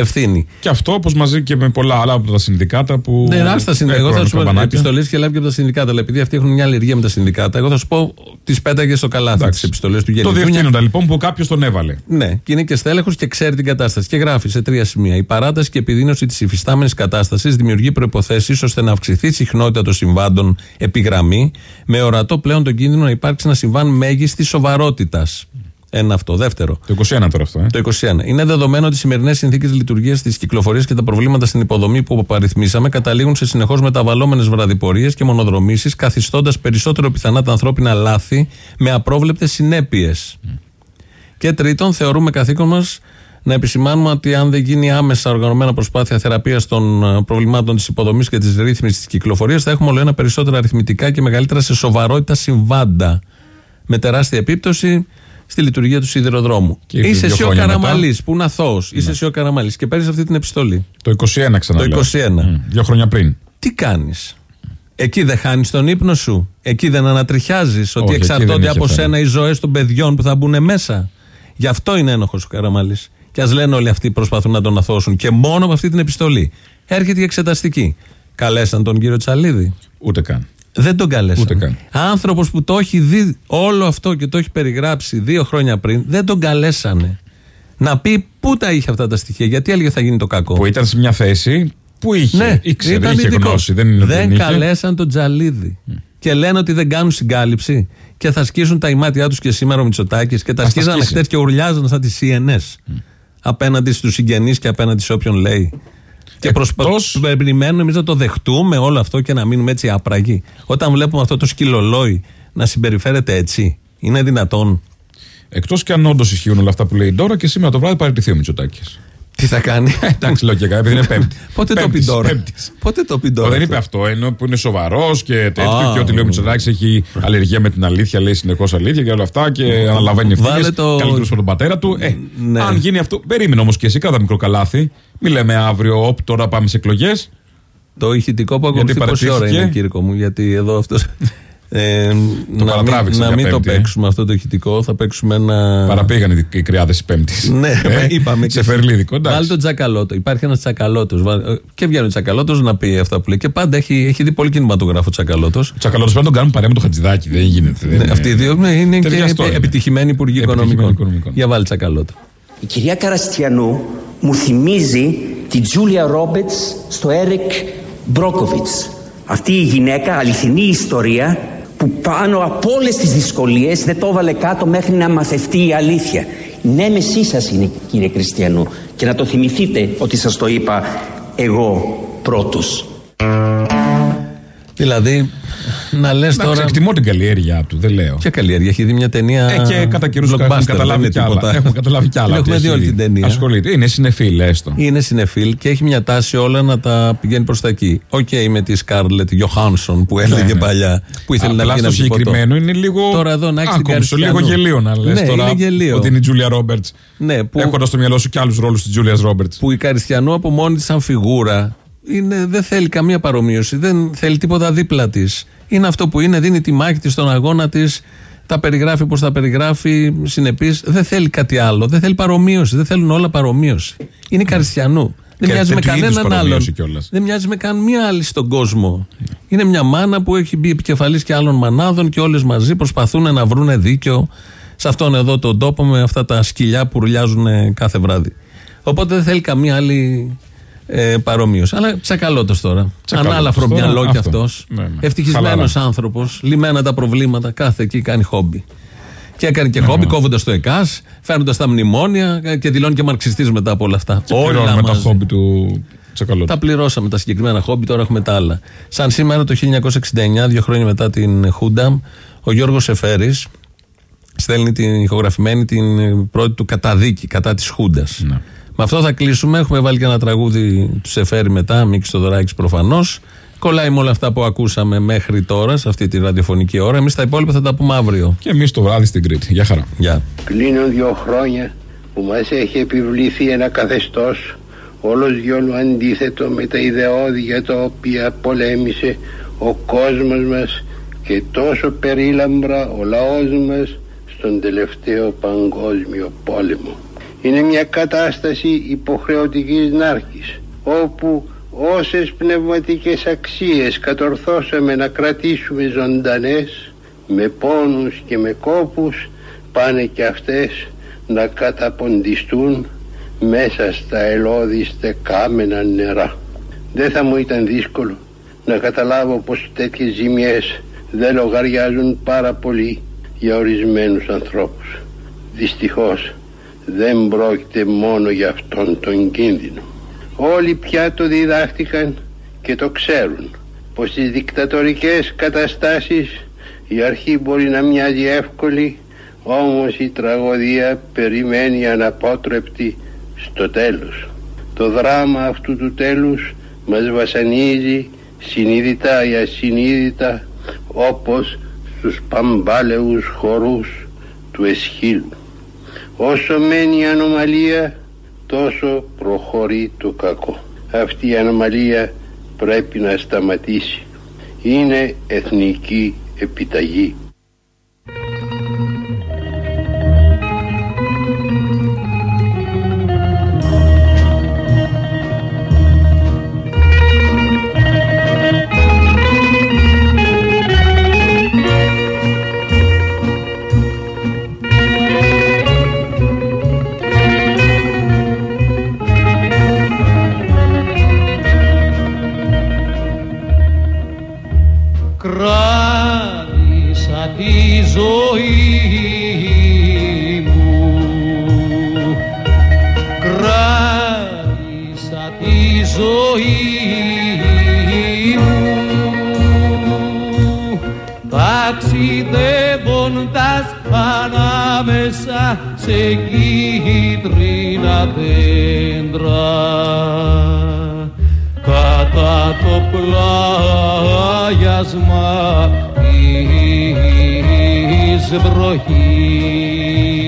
ευθύνη. Και αυτό όπως μαζί και με πολλά άλλα από τα συνδικάτα που. Ναι, άσε τα συνδικάτα. Εγώ θα έκρωναν σου πω καμπανάκια. επιστολέ και λάβει και από τα συνδικάτα. Αλλά επειδή αυτοί έχουν μια αλλεργία με τα συνδικάτα, εγώ θα σου πω τις πέταγες στο καλάθι τις Εντάξει. επιστολές του Το Γενικού. διευθύνοντα λοιπόν που κάποιος τον έβαλε. Ναι, και είναι και στέλεχος και ξέρει την κατάσταση. Και γράφει σε τρία σημεία. Η παράταση και επιδείνωση της υφιστάμενης κατάστασης δημιουργεί προποθέσει ώστε να αυξηθεί η συχνότητα των συμβάντων επιγραμμή, με ορατό πλέον τον κίνδυνο να υπάρξει ένα συμβάν μέγιστη σοβαρότητας. Ένα αυτό. Δεύτερο. Το 21 τώρα αυτό. Ε. Το 21. Είναι δεδομένο ότι οι σημερινές συνθήκες λειτουργίας της κυκλοφορίας και τα προβλήματα στην υποδομή που απαριθμίσαμε καταλήγουν σε συνεχώς μεταβαλλόμενες βραδιπορίες και μονοδρομήσεις, καθιστώντας περισσότερο πιθανά τα ανθρώπινα λάθη με απρόβλεπτες συνέπειες. Και τρίτον, θεωρούμε καθήκον μας να επισημάνουμε ότι αν δεν γίνει άμεσα οργανωμένα προσπάθεια θεραπείας των ε, προβλημάτων της υποδομής και της ρύθμισης της κυκλοφορίας, θα έχουμε όλο ένα περισσότερα αριθμητικά και μεγαλύτερα σε σοβαρότητα συμβάντα. Με τεράστια επίπτωση στη λειτουργία του σιδηροδρόμου. Και ήρθε Είσαι δύο εσύ ο χρόνια μετά. Ναι. Καραμαλή, που είναι αθώο. Είσαι εσύ ο Καραμαλής και παίρνεις αυτή την επιστολή. Το 21 ξαναλέω. Το 21. Μμ, Δύο χρόνια πριν. Τι κάνεις; Εκεί δεν χάνεις τον ύπνο σου; Εκεί δεν ανατριχιάζεις ότι εκεί δεν εξαρτώνται είχε από θέμα. σένα οι ζωές των παιδιών που θα μπουν μέσα; Γι' αυτό είναι ένοχος ο Καραμαλής. Και ας λένε όλοι αυτοί προσπαθούν να τον αθώσουν. Και μόνο με αυτή την επιστολή. Έρχεται η εξεταστική. Καλέσαν τον κύριο Τσαλίδη. Ούτε καν. Δεν τον καλέσαν. Ούτε καν. Άνθρωπος που το έχει δει όλο αυτό και το έχει περιγράψει δύο χρόνια πριν, δεν τον καλέσανε. Να πει πού τα είχε αυτά τα στοιχεία, γιατί έλεγε θα γίνει το κακό. Που ήταν σε μια θέση που είχε. Ναι, ήξερε, ήταν είχε ειδικός. γνώση. Δεν είναι ότι δεν δεν είχε. καλέσαν τον Τζαλίδη. Και λένε ότι δεν κάνουν συγκάλυψη και θα σκίσουν τα ημάτια τους και σήμερα ο Μητσοτάκης και τα Ας τα σκίζανε σκίσει. χτες και ουρλιάζαν σαν τι CNS. Απέναντι στους συγγενείς και απέναντι σε όποιον λέει. Και Εκτός- προσπα... περιμένουμε εμείς να το δεχτούμε όλο αυτό και να μείνουμε έτσι άπραγοι. Όταν βλέπουμε αυτό το σκυλολόι να συμπεριφέρεται έτσι, είναι δυνατόν. Εκτός και αν όντως ισχύουν όλα αυτά που λέει τώρα και σήμερα το βράδυ παραιτηθεί ο Μητσοτάκης. Τι θα κάνει; Εντάξει, λέω και καλά, επειδή είναι <laughs> Πέμπτη. Πότε το πει Πέμπτης, τώρα. Πέμπτης. Πότε το πει Ο, τώρα. δεν αυτό; είπε αυτό, ενώ που είναι σοβαρός και τέτοιο Α, και ότι λέει ο Μητσοτάκης έχει αλλεργία με την αλήθεια, λέει συνεχώς αλήθεια και όλα αυτά και αναλαμβάνει Βάλε ευθύνε. το- Καλύτερος από τον πατέρα του. Ε, Ναι. Αν γίνει αυτό. Περίμενε όμως και εσύ κατά μικρό καλάθι. Μη λέμε αύριο, όπ, τώρα πάμε σε εκλογές. Το ηχητικό που Γιατί ακολουθεί πόση ώρα παρατήθηκε. είναι, Κύρκο μου, γιατί εδώ αυτό. <laughs> Ε, να μην, παρατράβηξε να για μην το Πέμπτη, ε. παίξουμε αυτό το ηχητικό, θα παίξουμε ένα. Παραπήγαν οι, οι κρυάδες τη Πέμπτης. Ναι, <laughs> είπαμε και Σε φερλίδικο, Βάλει εντάξει. τον τσακαλώτο. Υπάρχει ένας τσακαλώτο. Και βγαίνει ο τσακαλώτο να πει αυτά που λέει. Και πάντα έχει, έχει δει πολύ κινηματογράφο τσακαλώτο. Τσακαλώτο πρέπει να τον κάνουν παρέα με το Χατζηδάκι. Δεν γίνεται. δεν είναι- Αυτοί οι δύο ναι, είναι και Ταιριαστό είναι. επιτυχημένοι υπουργοί Επιτυχημένοι οικονομικών. οικονομικών. Για βάλει τσακαλώτο. Η κυρία Καρυστιανού μου θυμίζει τη Τζούλια Ρόμπετς στο Έρικ Μπρόκοβιτς. Αυτή η γυναίκα, αληθινή ιστορία, που πάνω από όλες τις δυσκολίες δεν το έβαλε κάτω μέχρι να μαθευτεί η αλήθεια. Η νέμεσή σας είναι κυρία Καρυστιανού και να το θυμηθείτε ότι σας το είπα εγώ πρώτος. Δηλαδή, να λες Εντάξει, τώρα. εκτιμώ την καλλιέργειά του, δεν λέω. Και καλλιέργεια. Έχει δει μια ταινία. Ε, και κατά καιρούς blockbuster, έχουμε δεν καταλάβει είναι κι άλλα. τίποτα. Έχουμε καταλάβει κι άλλα. Την Έχουμε ότι δει έχει όλη την ταινία. Ασχολείται. Είναι σινεφίλ, έστω. Είναι σινεφίλ και έχει μια τάση όλα να τα πηγαίνει προς τα εκεί. Οκ, με τη Σκάρλετ Γιοχάνσον που έλεγε ναι. παλιά. Που ήθελε να Απλά βγει στο να βγει ποτό. συγκεκριμένο είναι λίγο. Τώρα εδώ να έχεις την άκομψο, λίγο Καριστιανού. γελίο να λες Ναι, τώρα. είναι γελίο. Ότι είναι η Τζούλια Ρόμπερτς. Ναι, που, Έχοντας στο μυαλό σου και άλλους ρόλους της Τζούλιας Ρόμπερτς. που η Καριστιανού από μόνη της σαν φιγούρα είναι, δεν θέλει καμία παρομοίωση. Δεν θέλει τίποτα δίπλα της. Είναι αυτό που είναι, δίνει τη μάχη της στον αγώνα της. Τα περιγράφει όπως τα περιγράφει, συνεπή. Δεν θέλει κάτι άλλο. Δεν θέλει παρομοίωση. Δεν θέλουν όλα παρομοίωση. Είναι η Καριστιανού. Δεν Και μοιάζει με τέτοιου είδους κανέναν άλλον. παρομοίωση κιόλας. Δεν μοιάζει με καμία άλλη στον κόσμο. Είναι μια μάνα που έχει μπει επικεφαλής και άλλων μανάδων και όλες μαζί προσπαθούν να βρούνε δίκιο σε αυτόν εδώ τον τόπο με αυτά τα σκυλιά που ρουλιάζουν κάθε βράδυ. Οπότε δεν θέλει καμία άλλη ε, παρομοίωση. Αλλά τσακαλώτο τώρα. Τσακαλώτος Ανάλαφρο τώρα, μυαλό κι αυτό. αυτός. Ναι, ναι. Ευτυχισμένος Χαλαρά. άνθρωπος. Λυμμένα τα προβλήματα. Κάθε εκεί κάνει χόμπι. Και έκανε Ναι, και χόμπι κόβοντας το ΕΚΑΣ, φέρνοντας τα μνημόνια ε, και δηλώνει και μαρξιστής μετά από όλα αυτά. Όλα με τα μαζί. χόμπι του Τσακαλώτου. Τα πληρώσαμε τα συγκεκριμένα χόμπι, τώρα έχουμε τα άλλα. Σαν σήμερα το 1969, δύο χρόνια μετά την Χούντα, ο Γιώργος Εφέρης στέλνει την ηχογραφημένη την ε, πρώτη του καταδίκη κατά της Χούντας. Ναι. Με αυτό θα κλείσουμε. Έχουμε βάλει και ένα τραγούδι του Σεφέρη μετά, Μίκης Θοδωράκης προφανώς. Κολλάει με όλα αυτά που ακούσαμε μέχρι τώρα, σε αυτή τη ραδιοφωνική ώρα. Εμείς τα υπόλοιπα θα τα πούμε αύριο. Και εμείς το βράδυ στην Κρήτη. Γεια χαρά. Γεια. Πλήνουν δύο χρόνια που μας έχει επιβληθεί ένα καθεστώς όλος διόλου αντίθετο με τα ιδεώδη για τα οποία πολέμησε ο κόσμος μας και τόσο περίλαμπρα ο λαός μας στον τελευταίο παγκόσμιο πόλεμο. Είναι μια κατάσταση υποχρεωτικής νάρκης όπου όσες πνευματικές αξίες κατορθώσαμε να κρατήσουμε ζωντανές με πόνους και με κόπους πάνε και αυτές να καταποντιστούν μέσα στα ελώδιστε κάμενα νερά. Δεν θα μου ήταν δύσκολο να καταλάβω πως τέτοιες ζημιές δεν λογαριάζουν πάρα πολύ για ορισμένους ανθρώπους. Δυστυχώς δεν πρόκειται μόνο για αυτόν τον κίνδυνο. Όλοι πια το διδάχτηκαν και το ξέρουν πως στις δικτατορικές καταστάσεις η αρχή μπορεί να μοιάζει εύκολη όμως η τραγωδία περιμένει αναπότρεπτη στο τέλος. Το δράμα αυτού του τέλους μας βασανίζει συνείδητα ή ασυνείδητα όπως στους παμπάλαιους χορούς του Εσχύλου. Όσο μένει η ανομαλία τόσο προχωρεί το κακό. Αυτή η ανομαλία πρέπει να σταματήσει. Είναι εθνική επιταγή. Ανάμεσα σε κίτρινα δέντρα κατά το πλάγιασμα της βροχής.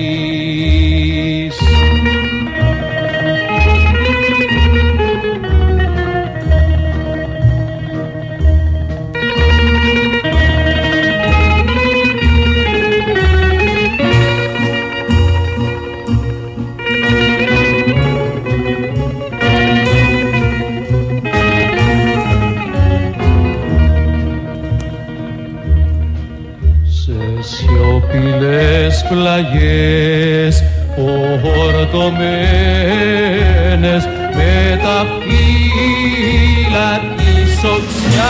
παραλλαγές οχορτωμένες με τα φύλλα της οξιάς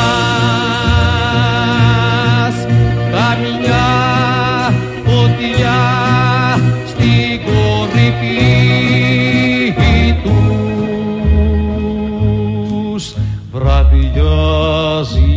καμιά φωτιά στην κορυφή τους βραδιάζει.